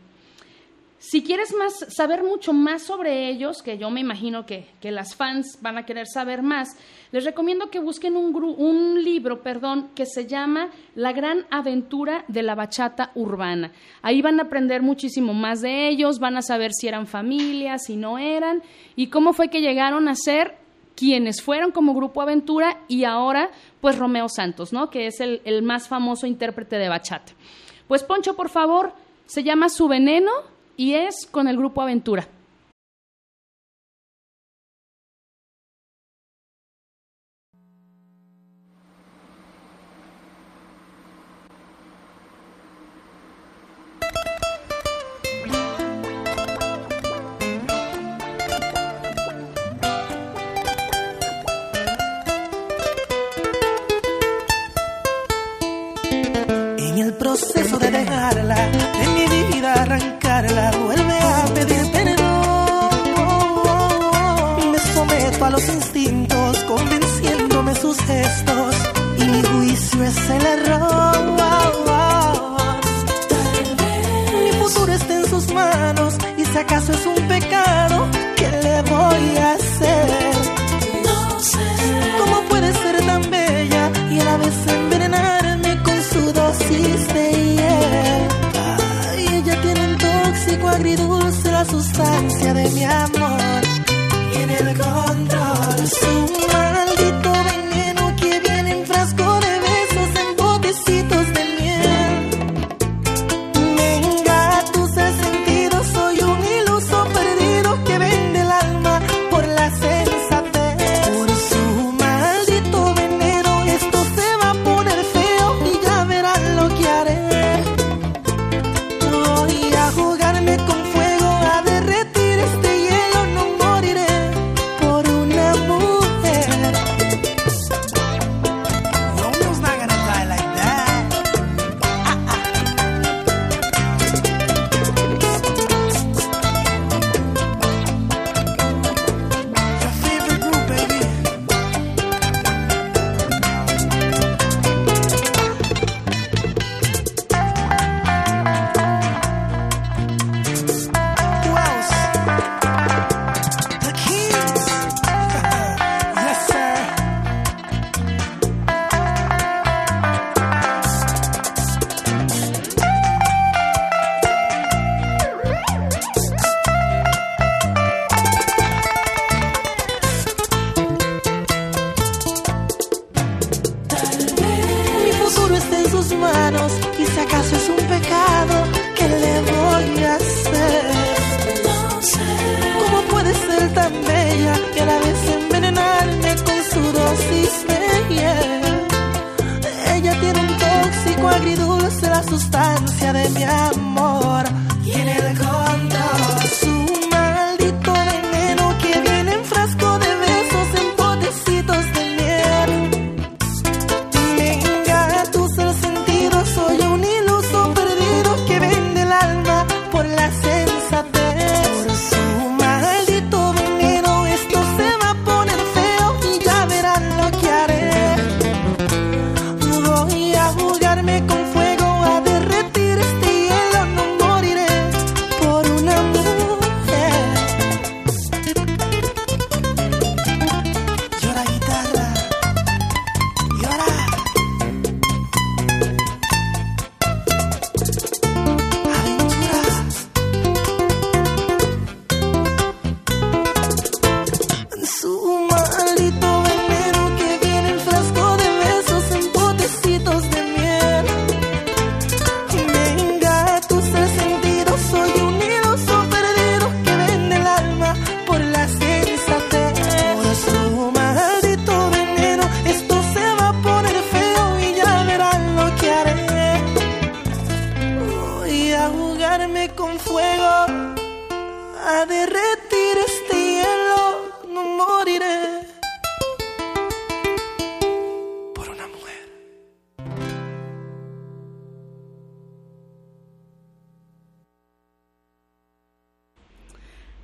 Si quieres más, saber mucho más sobre ellos, que yo me imagino que, las fans van a querer saber más, les recomiendo que busquen un, un, libro perdón, que se llama La gran aventura de la bachata urbana. Ahí van a aprender muchísimo más de ellos, van a saber si eran familias, si no eran, y cómo fue que llegaron a ser quienes fueron como Grupo Aventura y ahora, pues Romeo Santos, ¿no? Que es el, el más famoso intérprete de bachata. Pues Poncho, por favor, se llama Su Veneno y es con el grupo Aventura.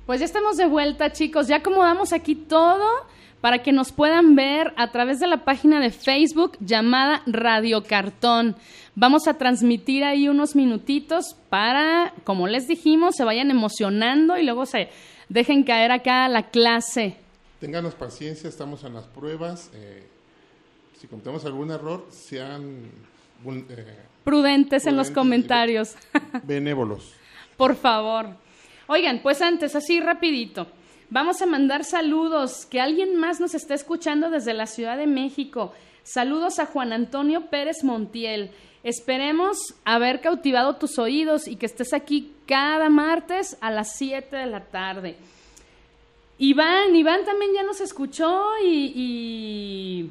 Pues ya estamos de vuelta, chicos. Ya acomodamos aquí todo para que nos puedan ver a través de la página de Facebook llamada Radio Cartón. Vamos a transmitir ahí unos minutitos para, como les dijimos, se vayan emocionando y luego se dejen caer acá a la clase. Ténganos paciencia, estamos en las pruebas. Eh, si cometemos algún error, sean eh, prudentes, en los comentarios. Benévolos. Por favor. Oigan, pues antes, así rapidito. Vamos a mandar saludos, que alguien más nos está escuchando desde la Ciudad de México. Saludos a Juan Antonio Pérez Montiel. Esperemos haber cautivado tus oídos y que estés aquí cada martes a las 7 de la tarde. Iván, Iván también ya nos escuchó y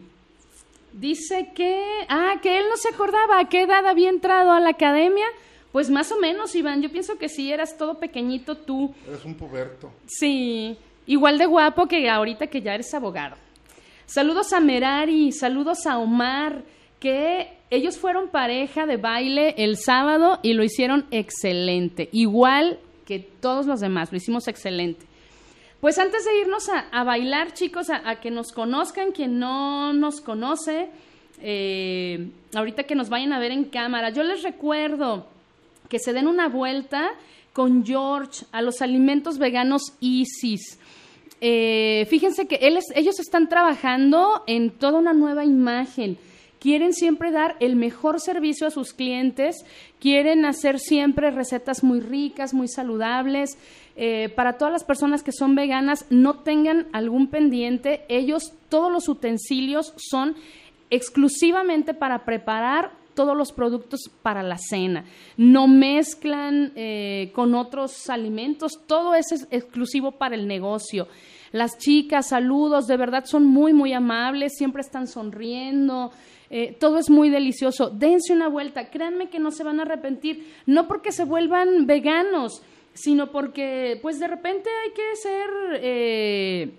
Dice que, ah, que él no se acordaba a qué edad había entrado a la academia. Pues más o menos, Iván, yo pienso que sí, eras todo pequeñito tú. Eres un puberto. Sí, igual de guapo que ahorita que ya eres abogado. Saludos a Merari, saludos a Omar, que ellos fueron pareja de baile el sábado y lo hicieron excelente, igual que todos los demás, lo hicimos excelente. Pues antes de irnos a, bailar, chicos, a, que nos conozcan, quien no nos conoce, eh, ahorita que nos vayan a ver en cámara, yo les recuerdo que se den una vuelta con George a los alimentos veganos Isis. Eh, fíjense que ellos están trabajando en toda una nueva imagen quieren siempre dar el mejor servicio a sus clientes, quieren hacer siempre recetas muy ricas, muy saludables. Eh, para todas las personas que son veganas, no tengan algún pendiente, ellos todos los utensilios son exclusivamente para preparar todos los productos para la cena. No mezclan eh, con otros alimentos, todo es exclusivo para el negocio. Las chicas, saludos, de verdad son muy, muy amables, siempre están sonriendo. Eh, todo es muy delicioso. Dense una vuelta, créanme que no se van a arrepentir, no porque se vuelvan veganos, sino porque pues de repente hay que ser eh,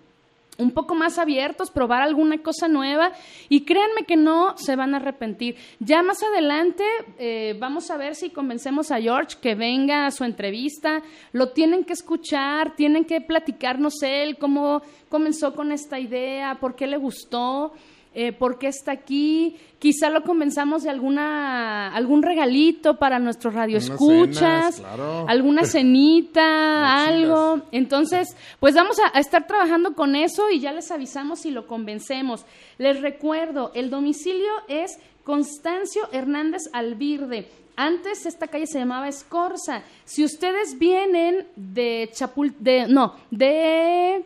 un poco más abiertos, probar alguna cosa nueva. Y créanme que no se van a arrepentir. Ya más adelante eh, vamos a ver si convencemos a George que venga a su entrevista, lo tienen que escuchar, tienen que platicarnos él, cómo comenzó con esta idea, por qué le gustó eh, por qué está aquí. Quizá lo comenzamos de alguna, algún regalito para nuestros radioescuchas, alguna cenita, algo. Entonces, pues vamos a, estar trabajando con eso y ya les avisamos si lo convencemos. Les recuerdo, el domicilio es Constancio Hernández Albirde. Antes esta calle se llamaba Escorza. Si ustedes vienen de Chapul, de, no, de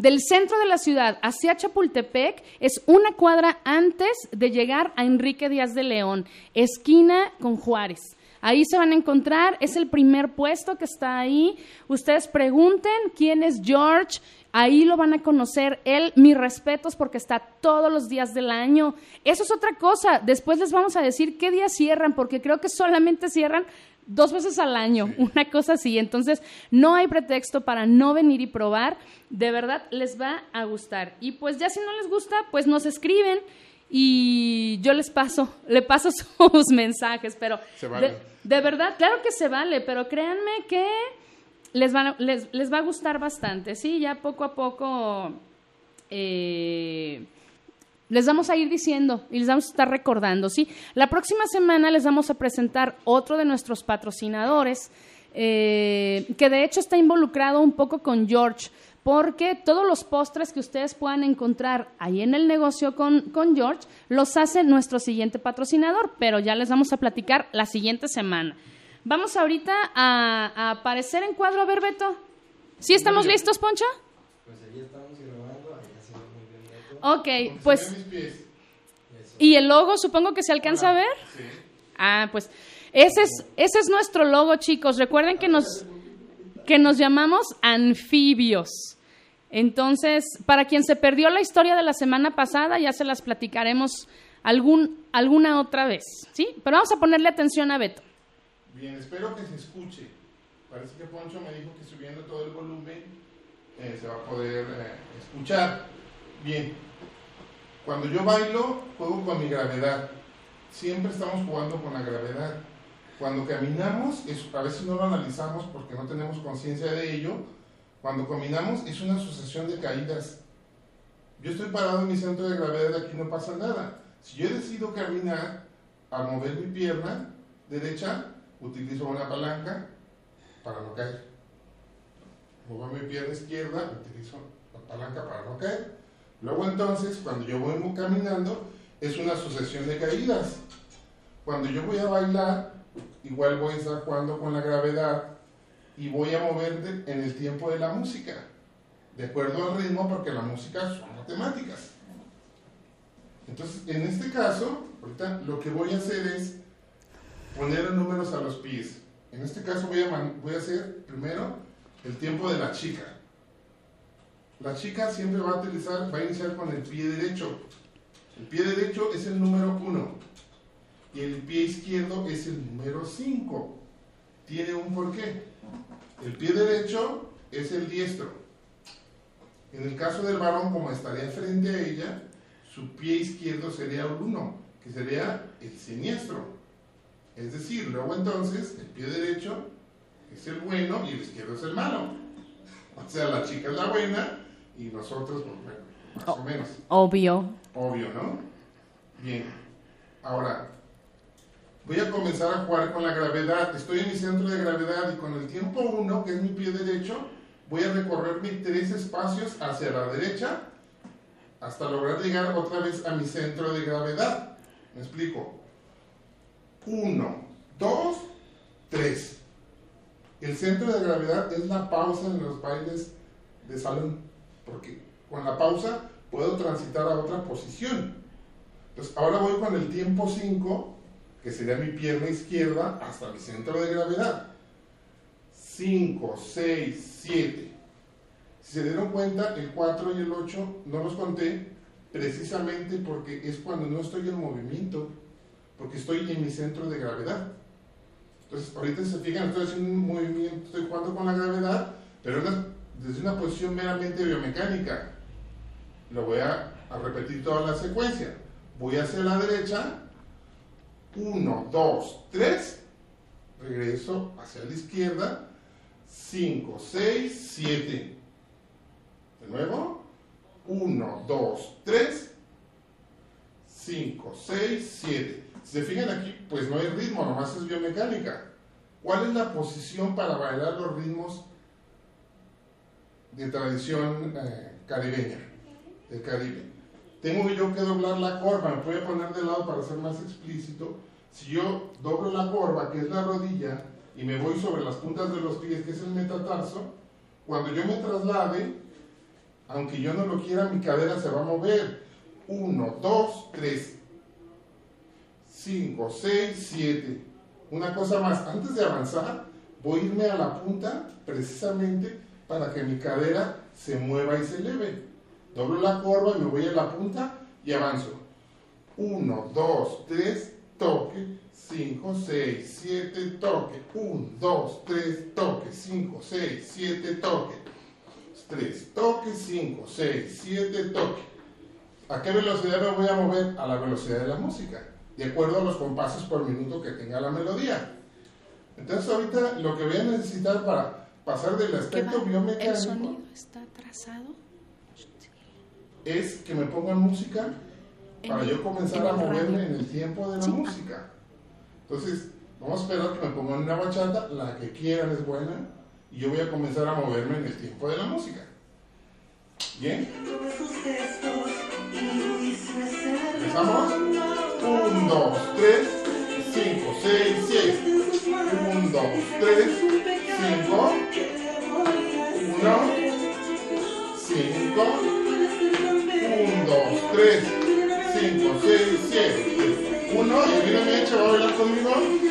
del centro de la ciudad hacia Chapultepec es una cuadra antes de llegar a Enrique Díaz de León, esquina con Juárez. Ahí se van a encontrar, es el primer puesto que está ahí. Ustedes pregunten quién es George, ahí lo van a conocer. Él, mis respetos porque está todos los días del año. Eso es otra cosa. Después les vamos a decir qué días cierran, porque creo que solamente cierran dos veces al año, una cosa así. Entonces, no hay pretexto para no venir y probar. De verdad, les va a gustar. Y pues ya si no les gusta, pues nos escriben y yo les paso, le paso sus mensajes. Pero de, verdad, claro que se vale, pero créanme que les, les, les va a gustar bastante. Sí, ya poco a poco... Eh, les vamos a ir diciendo y les vamos a estar recordando, ¿sí? La próxima semana les vamos a presentar otro de nuestros patrocinadores, eh, que de hecho está involucrado un poco con George, porque todos los postres que ustedes puedan encontrar ahí en el negocio con, con George los hace nuestro siguiente patrocinador, pero ya les vamos a platicar la siguiente semana. Vamos ahorita a, aparecer en cuadro, a ver, Beto. ¿Sí estamos listos, Poncho? Pues ahí estamos. Ok, pues... ¿Y el logo supongo que se alcanza a ver? Sí. Ah, pues ese es, ese es nuestro logo, chicos. Recuerden que nos, que nos llamamos anfibios. Entonces, para quien se perdió la historia de la semana pasada, ya se las platicaremos algún, alguna otra vez, ¿sí? Pero vamos a ponerle atención a Beto. Bien, espero que se escuche. Parece que Poncho me dijo que subiendo todo el volumen eh, se va a poder eh, escuchar. Bien, cuando yo bailo, juego con mi gravedad. Siempre estamos jugando con la gravedad. Cuando caminamos, a veces no lo analizamos porque no tenemos conciencia de ello, Cuando caminamos es una sucesión de caídas. Yo estoy parado en mi centro de gravedad, aquí no pasa nada. Si yo decido caminar, al mover mi pierna derecha, utilizo una palanca para no caer. Muevo mi pierna izquierda, utilizo la palanca para no caer. Luego entonces, cuando yo voy caminando, es una sucesión de caídas. Cuando yo voy a bailar, igual voy a estar jugando con la gravedad y voy a mover en el tiempo de la música, de acuerdo al ritmo, porque la música son matemáticas. Entonces, en este caso, ahorita lo que voy a hacer es poner números a los pies. En este caso voy a hacer primero el tiempo de la chica. La chica siempre va a utilizar, va a iniciar con el pie derecho. El pie derecho es el número 1 y el pie izquierdo es el número 5. Tiene un porqué. El pie derecho es el diestro. En el caso del varón, como estaría frente a ella, su pie izquierdo sería el 1, que sería el siniestro. Es decir, luego entonces el pie derecho es el bueno y el izquierdo es el malo. O sea, la chica es la buena y nosotros, pues, más o menos. Obvio. Obvio, ¿no? Bien. Ahora, voy a comenzar a jugar con la gravedad. Estoy en mi centro de gravedad y con el tiempo 1, que es mi pie derecho, voy a recorrer mis tres espacios hacia la derecha hasta lograr llegar otra vez a mi centro de gravedad. ¿Me explico? 1, 2, 3. El centro de gravedad es la pausa en los bailes de salón, porque con la pausa puedo transitar a otra posición. Entonces, ahora voy con el tiempo 5, que sería mi pierna izquierda, hasta mi centro de gravedad. 5, 6, 7. Si se dieron cuenta, el 4 y el 8 no los conté precisamente porque es cuando no estoy en movimiento, porque estoy en mi centro de gravedad. Entonces, ahorita se fijan, estoy haciendo un movimiento, estoy jugando con la gravedad, pero desde una posición meramente biomecánica. Lo voy a, a repetir toda la secuencia. Voy hacia la derecha, 1, 2, 3, regreso hacia la izquierda, 5, 6, 7. De nuevo, 1, 2, 3, 5, 6, 7. Si se fijan aquí, pues no hay ritmo, nomás es biomecánica. ¿Cuál es la posición para bailar los ritmos de tradición eh, caribeña, del Caribe? Tengo yo que doblar la corva, me voy a poner de lado para ser más explícito. Si yo doblo la corva, que es la rodilla, y me voy sobre las puntas de los pies, que es el metatarso, cuando yo me traslade, aunque yo no lo quiera, mi cadera se va a mover. 1, 2, 3, 5, 6, 7. Una cosa más, antes de avanzar, voy a irme a la punta precisamente para que mi cadera se mueva y se eleve. Doblo la curva y me voy a la punta y avanzo. 1, 2, 3, toque. 5, 6, 7, toque. 1, 2, 3, toque. 5, 6, 7, toque. 3, toque. 5, 6, 7, toque. ¿A qué velocidad me voy a mover? A la velocidad de la música, de acuerdo a los compases por minuto que tenga la melodía. Entonces ahorita lo que voy a necesitar para pasar del aspecto biomecánico... ¿El sonido está atrasado? Es que me pongan música para yo comenzar a moverme en el tiempo de la música. Entonces, vamos a esperar que me pongan una bachata, la que quieran es buena, y yo voy a comenzar a moverme en el tiempo de la música. ¿Bien? ¿Empezamos? 1, 2, 3, 5, 6, 7. 1, 2, 3, 5, a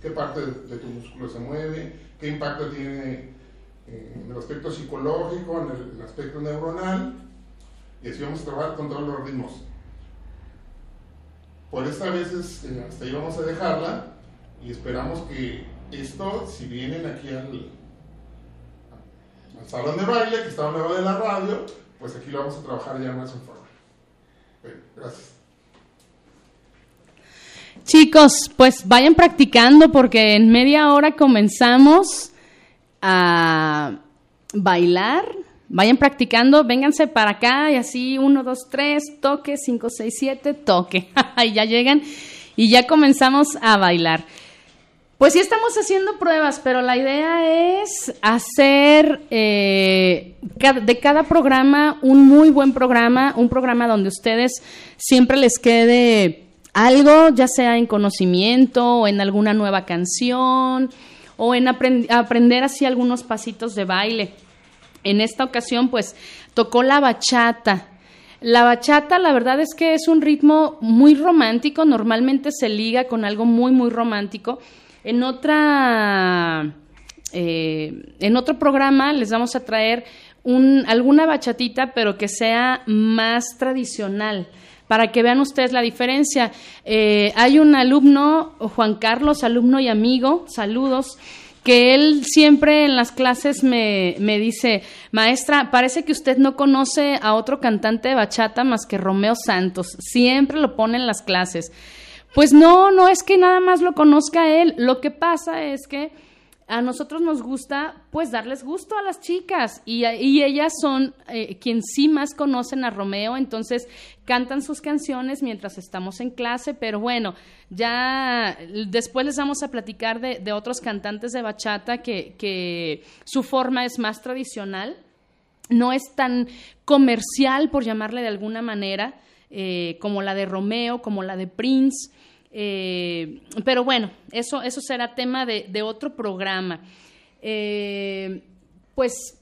qué parte de, tu músculo se mueve, qué impacto tiene eh, en el aspecto psicológico, en el, aspecto neuronal, y así vamos a trabajar con todos los ritmos. Por esta vez este, hasta ahí vamos a dejarla y esperamos que esto, si vienen aquí al, al salón de baile, que está a un lado de la radio, pues aquí lo vamos a trabajar ya más en forma. gracias. Chicos, pues vayan practicando porque en media hora comenzamos a bailar. Vayan practicando, vénganse para acá y así, uno, dos, tres, toque, cinco, seis, siete, toque. y ya llegan y ya comenzamos a bailar. Pues sí estamos haciendo pruebas, pero la idea es hacer eh, de cada programa un muy buen programa, un programa donde ustedes siempre les quede algo, ya sea en conocimiento o en alguna nueva canción o en aprender así algunos pasitos de baile. En esta ocasión, pues, tocó la bachata. La bachata, la verdad es que es un ritmo muy romántico, normalmente se liga con algo muy, muy romántico. En otra, eh, en otro programa les vamos a traer un, alguna bachatita, pero que sea más tradicional para que vean ustedes la diferencia. Eh, hay un alumno, Juan Carlos, alumno y amigo, saludos, que él siempre en las clases me, me, dice, maestra, parece que usted no conoce a otro cantante de bachata más que Romeo Santos, siempre lo pone en las clases. Pues no, no es que nada más lo conozca él, lo que pasa es que a nosotros nos gusta pues darles gusto a las chicas. Y, ellas son eh, quien sí más conocen a Romeo, entonces cantan sus canciones mientras estamos en clase, pero bueno, ya después les vamos a platicar de, otros cantantes de bachata que, que su forma es más tradicional, no es tan comercial, por llamarle de alguna manera, eh, como la de Romeo, como la de Prince. Eh, pero bueno, eso, eso será tema de, otro programa. Eh, pues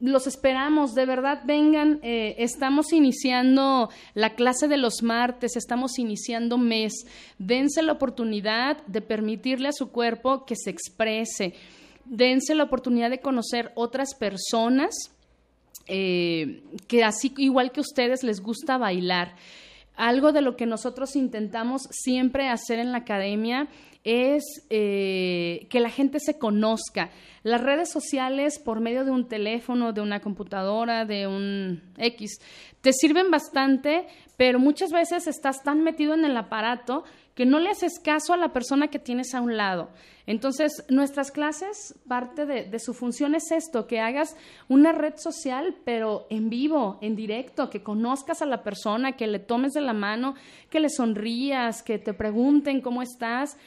los esperamos, de verdad vengan, eh, estamos iniciando la clase de los martes, estamos iniciando mes, dense la oportunidad de permitirle a su cuerpo que se exprese, dense la oportunidad de conocer otras personas que así igual que ustedes les gusta bailar. Algo de lo que nosotros intentamos siempre hacer en la academia es eh, que la gente se conozca. Las redes sociales, por medio de un teléfono, de una computadora, de un X, te sirven bastante, pero muchas veces estás tan metido en el aparato que no le haces caso a la persona que tienes a un lado. Entonces, nuestras clases, parte de, su función es esto, que hagas una red social, pero en vivo, en directo, que conozcas a la persona, que le tomes de la mano, que le sonrías, que te pregunten cómo estás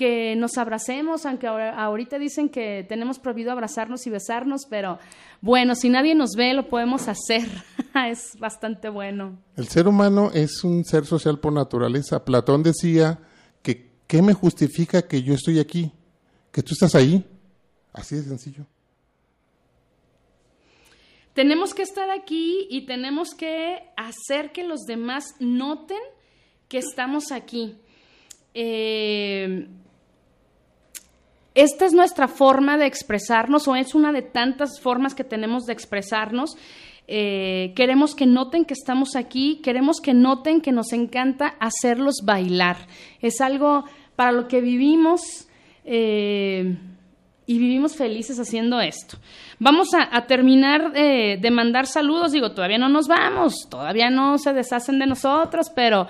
que nos abracemos, aunque ahorita dicen que tenemos prohibido abrazarnos y besarnos, pero bueno, si nadie nos ve, lo podemos hacer. es bastante bueno. El ser humano es un ser social por naturaleza. Platón decía que ¿qué me justifica que yo estoy aquí? Que tú estás ahí. Así de sencillo. Tenemos que estar aquí y tenemos que hacer que los demás noten que estamos aquí. Eh, esta es nuestra forma de expresarnos o es una de tantas formas que tenemos de expresarnos. Eh, queremos que noten que estamos aquí, queremos que noten que nos encanta hacerlos bailar. Es algo para lo que vivimos eh, y vivimos felices haciendo esto. Vamos a, terminar de mandar saludos, digo, todavía no nos vamos, todavía no se deshacen de nosotros, pero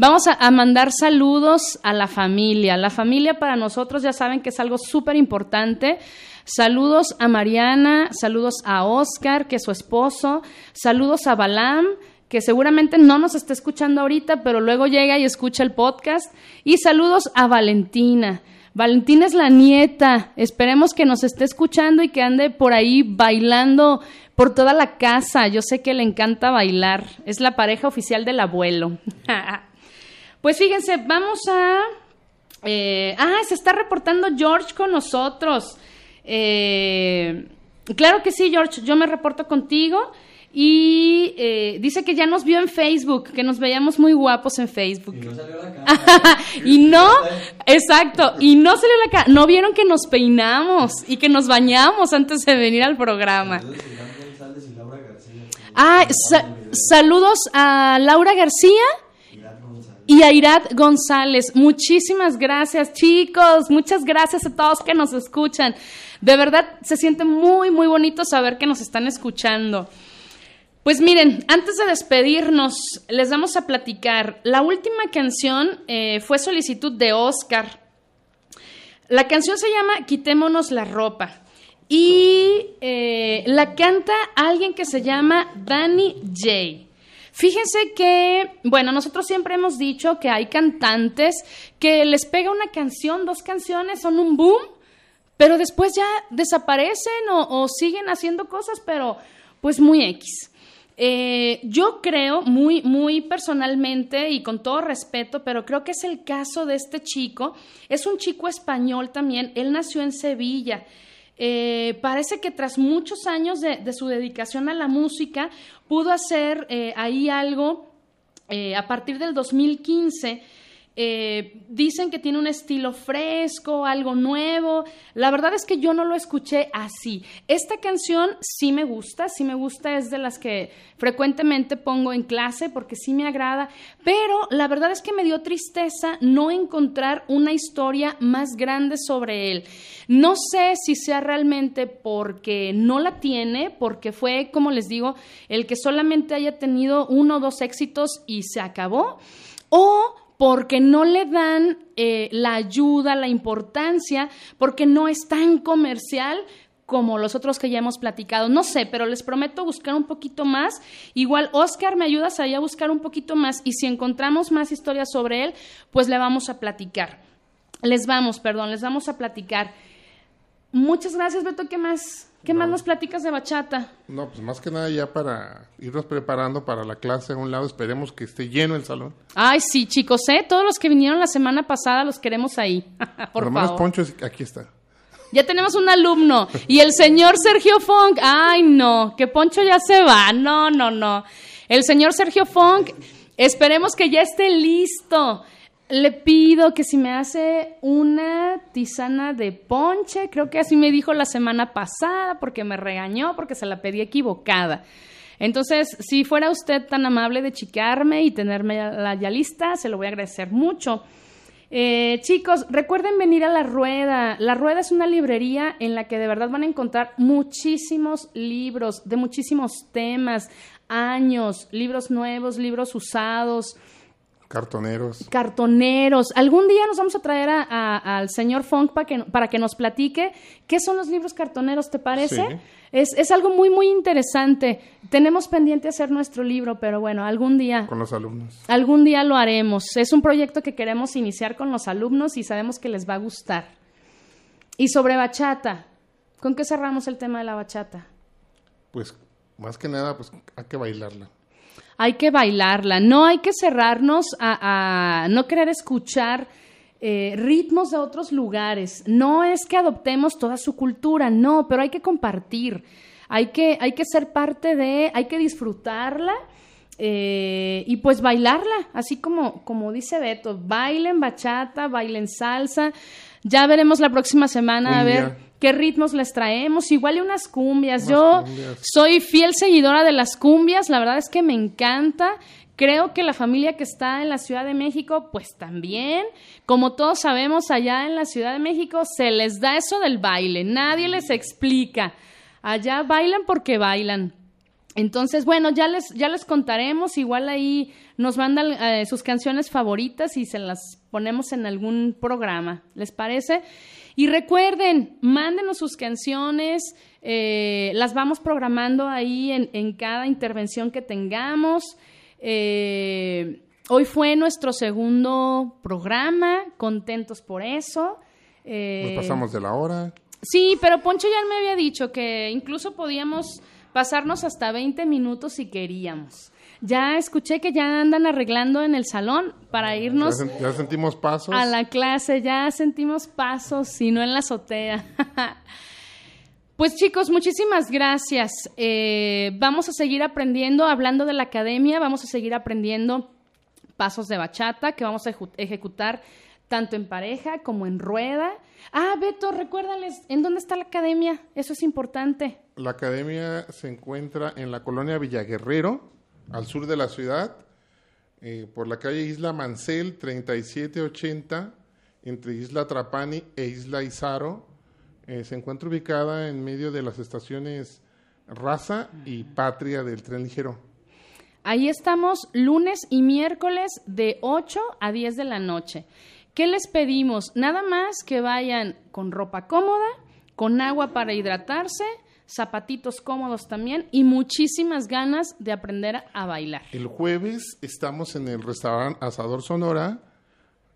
Vamos a, mandar saludos a la familia. La familia para nosotros ya saben que es algo súper importante. Saludos a Mariana, saludos a Oscar, que es su esposo, saludos a Balam, que seguramente no nos está escuchando ahorita, pero luego llega y escucha el podcast. Y saludos a Valentina. Valentina es la nieta. Esperemos que nos esté escuchando y que ande por ahí bailando por toda la casa. Yo sé que le encanta bailar. Es la pareja oficial del abuelo. Pues fíjense, vamos a... Eh, ah, se está reportando George con nosotros. Eh, claro que sí, George, yo me reporto contigo. Y eh, dice que ya nos vio en Facebook, que nos veíamos muy guapos en Facebook. Y no salió la cámara. y no, exacto, y no salió la cara, no vieron que nos peinamos y que nos bañamos antes de venir al programa. Saludos a Iván González y Laura García. Ah, sa- saludos a Laura García. Y a Irat González. Muchísimas gracias, chicos. Muchas gracias a todos que nos escuchan. De verdad, se siente muy, muy bonito saber que nos están escuchando. Pues miren, antes de despedirnos, les vamos a platicar. La última canción eh, fue solicitud de Oscar. La canción se llama Quitémonos la ropa. Y eh, la canta alguien que se llama Danny J. Fíjense que, bueno, nosotros siempre hemos dicho que hay cantantes que les pega una canción, dos canciones, son un boom, pero después ya desaparecen o, o siguen haciendo cosas, pero pues muy X. Eh, yo creo muy, muy personalmente y con todo respeto, pero creo que es el caso de este chico. Es un chico español también. Él nació en Sevilla. Eh, parece que tras muchos años de, su dedicación a la música, pudo hacer eh, ahí algo eh, a partir del 2015. Eh, dicen que tiene un estilo fresco, algo nuevo. La verdad es que yo no lo escuché así. Esta canción sí me gusta, sí me gusta, es de las que frecuentemente pongo en clase porque sí me agrada, pero la verdad es que me dio tristeza no encontrar una historia más grande sobre él. No sé si sea realmente porque no la tiene, porque fue, como les digo, el que solamente haya tenido uno o dos éxitos y se acabó, o porque no le dan eh, la ayuda, la importancia, porque no es tan comercial como los otros que ya hemos platicado. No sé, pero les prometo buscar un poquito más. Igual, Oscar, me ayudas ahí a buscar un poquito más y si encontramos más historias sobre él, pues le vamos a platicar. Les vamos, perdón, les vamos a platicar. Muchas gracias, Beto. ¿Qué más? ¿Qué no. más nos platicas de bachata? No, pues más que nada ya para irnos preparando para la clase a un lado, esperemos que esté lleno el salón. Ay, sí, chicos, ¿eh? Todos los que vinieron la semana pasada los queremos ahí. Por, Por lo menos Poncho, aquí está. Ya tenemos un alumno. Y el señor Sergio Funk. Ay, no, que Poncho ya se va. No, no, no. El señor Sergio Funk, esperemos que ya esté listo. Le pido que si me hace una tisana de ponche, creo que así me dijo la semana pasada, porque me regañó, porque se la pedí equivocada. Entonces, si fuera usted tan amable de chicarme y tenerme la ya lista, se lo voy a agradecer mucho. Eh, chicos, recuerden venir a La Rueda. La Rueda es una librería en la que de verdad van a encontrar muchísimos libros de muchísimos temas, años, libros nuevos, libros usados. Cartoneros. Cartoneros. Algún día nos vamos a traer a, a, al señor Funk para que, para que nos platique qué son los libros cartoneros, ¿te parece? Sí. Es, es, algo muy, muy interesante. Tenemos pendiente hacer nuestro libro, pero bueno, algún día. Con los alumnos. Algún día lo haremos. Es un proyecto que queremos iniciar con los alumnos y sabemos que les va a gustar. Y sobre bachata, ¿con qué cerramos el tema de la bachata? Pues más que nada, pues hay que bailarla hay que bailarla, no hay que cerrarnos a, a no querer escuchar eh, ritmos de otros lugares. No es que adoptemos toda su cultura, no, pero hay que compartir, hay que, hay que ser parte de, hay que disfrutarla. Eh, y pues bailarla, así como, como dice Beto, bailen bachata, bailen salsa. Ya veremos la próxima semana Cumbia. a ver qué ritmos les traemos, igual y unas cumbias. Yo cumbias. soy fiel seguidora de las cumbias, la verdad es que me encanta. Creo que la familia que está en la Ciudad de México, pues también, como todos sabemos, allá en la Ciudad de México se les da eso del baile, nadie les explica. Allá bailan porque bailan. Entonces, bueno, ya les, ya les contaremos, igual ahí nos mandan eh, sus canciones favoritas y se las ponemos en algún programa, ¿les parece? Y recuerden, mándenos sus canciones, eh, las vamos programando ahí en, en, cada intervención que tengamos. Eh, hoy fue nuestro segundo programa, contentos por eso. Eh, Nos pasamos de la hora. Sí, pero Poncho ya me había dicho que incluso podíamos pasarnos hasta 20 minutos si queríamos. Ya escuché que ya andan arreglando en el salón para irnos. Ya, ya sentimos pasos. A la clase, ya sentimos pasos, y no en la azotea. Pues chicos, muchísimas gracias. Eh, vamos a seguir aprendiendo, hablando de la academia, vamos a seguir aprendiendo pasos de bachata que vamos a ejecutar tanto en pareja como en rueda. Ah, Beto, recuérdales, ¿en dónde está la academia? Eso es importante. La academia se encuentra en la colonia Villaguerrero, al sur de la ciudad, eh, por la calle Isla Mancel 3780, entre Isla Trapani e Isla Izaro. Eh, se encuentra ubicada en medio de las estaciones Raza y Patria del tren ligero. Ahí estamos lunes y miércoles de 8 a 10 de la noche. ¿Qué les pedimos? Nada más que vayan con ropa cómoda, con agua para hidratarse, zapatitos cómodos también y muchísimas ganas de aprender a bailar. El jueves estamos en el restaurante Asador Sonora,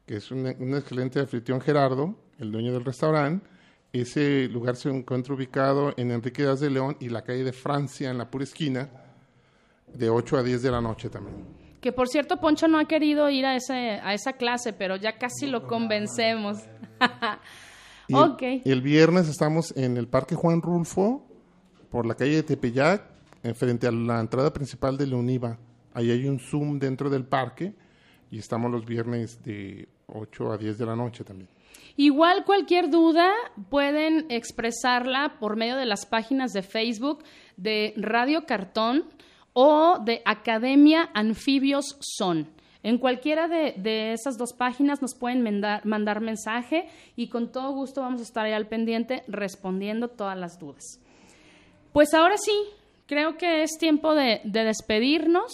que es un, un excelente anfitrión Gerardo, el dueño del restaurante. Ese lugar se encuentra ubicado en Enrique Díaz de León y la calle de Francia, en la pura esquina, de 8 a 10 de la noche también. Que por cierto, Poncho no ha querido ir a, ese, a esa clase, pero ya casi lo convencemos. Y ok. el viernes estamos en el Parque Juan Rulfo, por la calle de Tepeyac, en frente a la entrada principal de la UNIVA. Ahí hay un Zoom dentro del parque y estamos los viernes de 8 a 10 de la noche también. Igual cualquier duda pueden expresarla por medio de las páginas de Facebook de Radio Cartón o de Academia Anfibios Son. En cualquiera de, de esas dos páginas nos pueden mandar, mandar mensaje y con todo gusto vamos a estar ahí al pendiente respondiendo todas las dudas. Pues ahora sí, creo que es tiempo de, de despedirnos.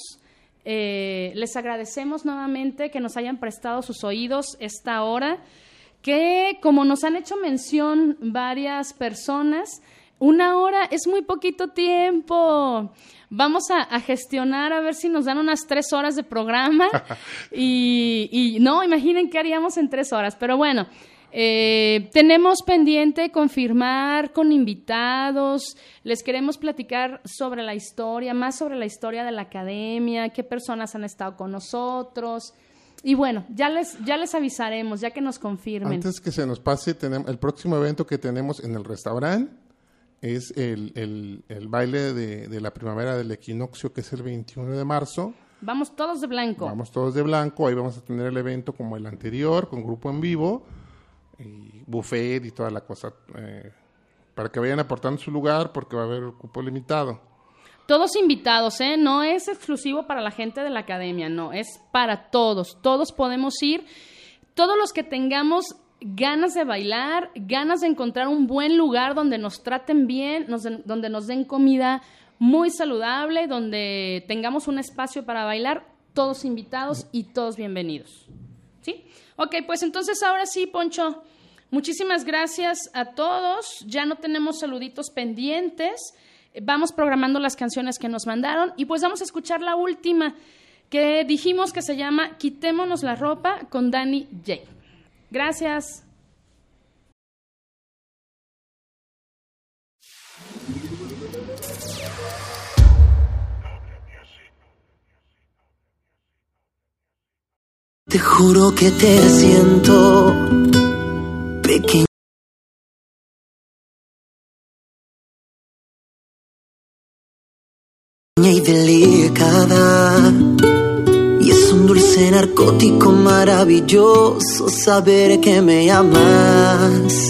Eh, les agradecemos nuevamente que nos hayan prestado sus oídos esta hora, que como nos han hecho mención varias personas, una hora es muy poquito tiempo. Vamos a, a gestionar a ver si nos dan unas tres horas de programa. y, y no, imaginen qué haríamos en tres horas. Pero bueno, eh, tenemos pendiente confirmar con invitados, les queremos platicar sobre la historia, más sobre la historia de la academia, qué personas han estado con nosotros. Y bueno, ya les, ya les avisaremos, ya que nos confirmen. Antes que se nos pase, tenemos, el próximo evento que tenemos en el restaurante es el, el- el baile de, de la primavera del equinoccio, que es el 21 de marzo. Vamos todos de blanco. Vamos todos de blanco, ahí vamos a tener el evento como el anterior, con grupo en vivo, y buffet y toda la cosa, eh, para que vayan aportando su lugar, porque va a haber cupo limitado. Todos invitados, ¿eh? No es exclusivo para la gente de la academia, no, es para todos. Todos podemos ir. Todos los que tengamos ganas de bailar, ganas de encontrar un buen lugar donde nos traten bien, nos den- donde nos den comida muy saludable, donde tengamos un espacio para bailar, todos invitados y todos bienvenidos. ¿Sí? Ok, pues entonces ahora sí, Poncho, muchísimas gracias a todos. Ya no tenemos saluditos pendientes. Vamos programando las canciones que nos mandaron y pues vamos a escuchar la última que dijimos que se llama Quitémonos la ropa con Danny J. Gracias. Te juro que te siento pequeña y delicada. Y es un dulce narcótico maravilloso saber que me amas.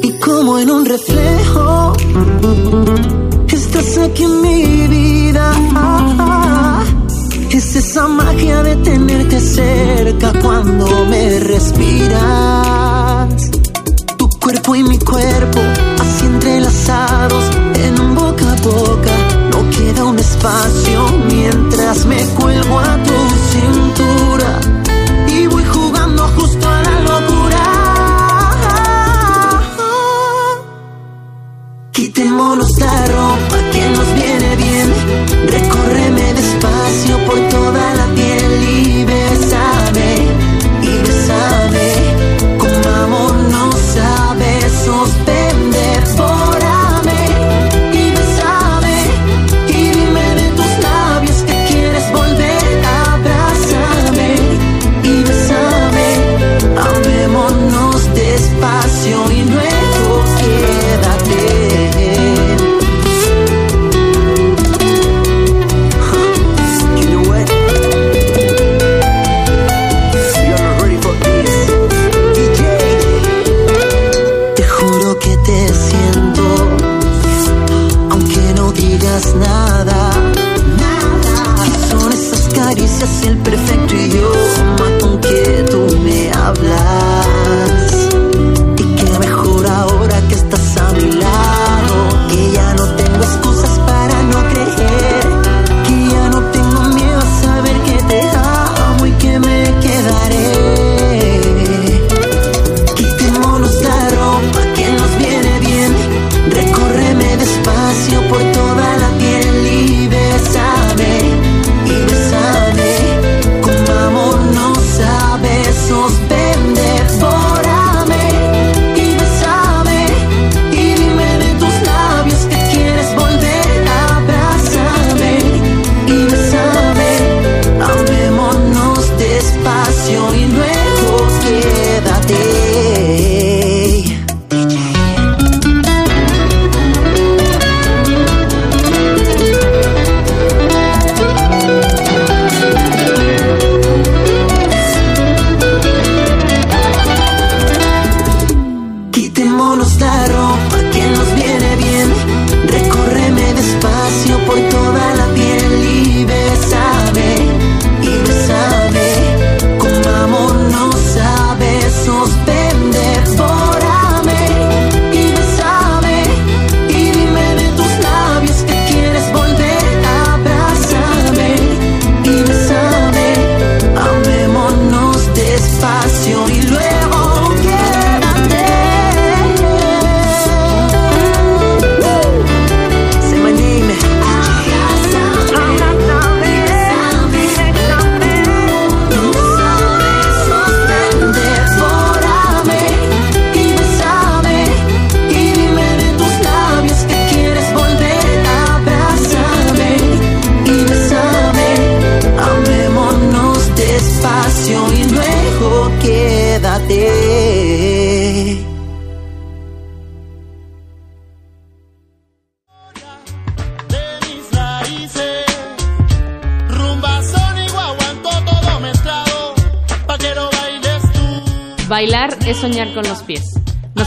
Y como en un reflejo, estás aquí en mi vida. Es esa magia de tenerte cerca cuando me respiras. Tu cuerpo y mi cuerpo, así entrelazados en un boca a boca. No queda un espacio mientras me cuelgo a tu cintura. Y voy jugando justo a la locura. Quitémonos la ropa que nos viene bien.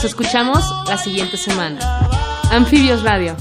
Escuchamos la siguiente semana. Anfibios Radio.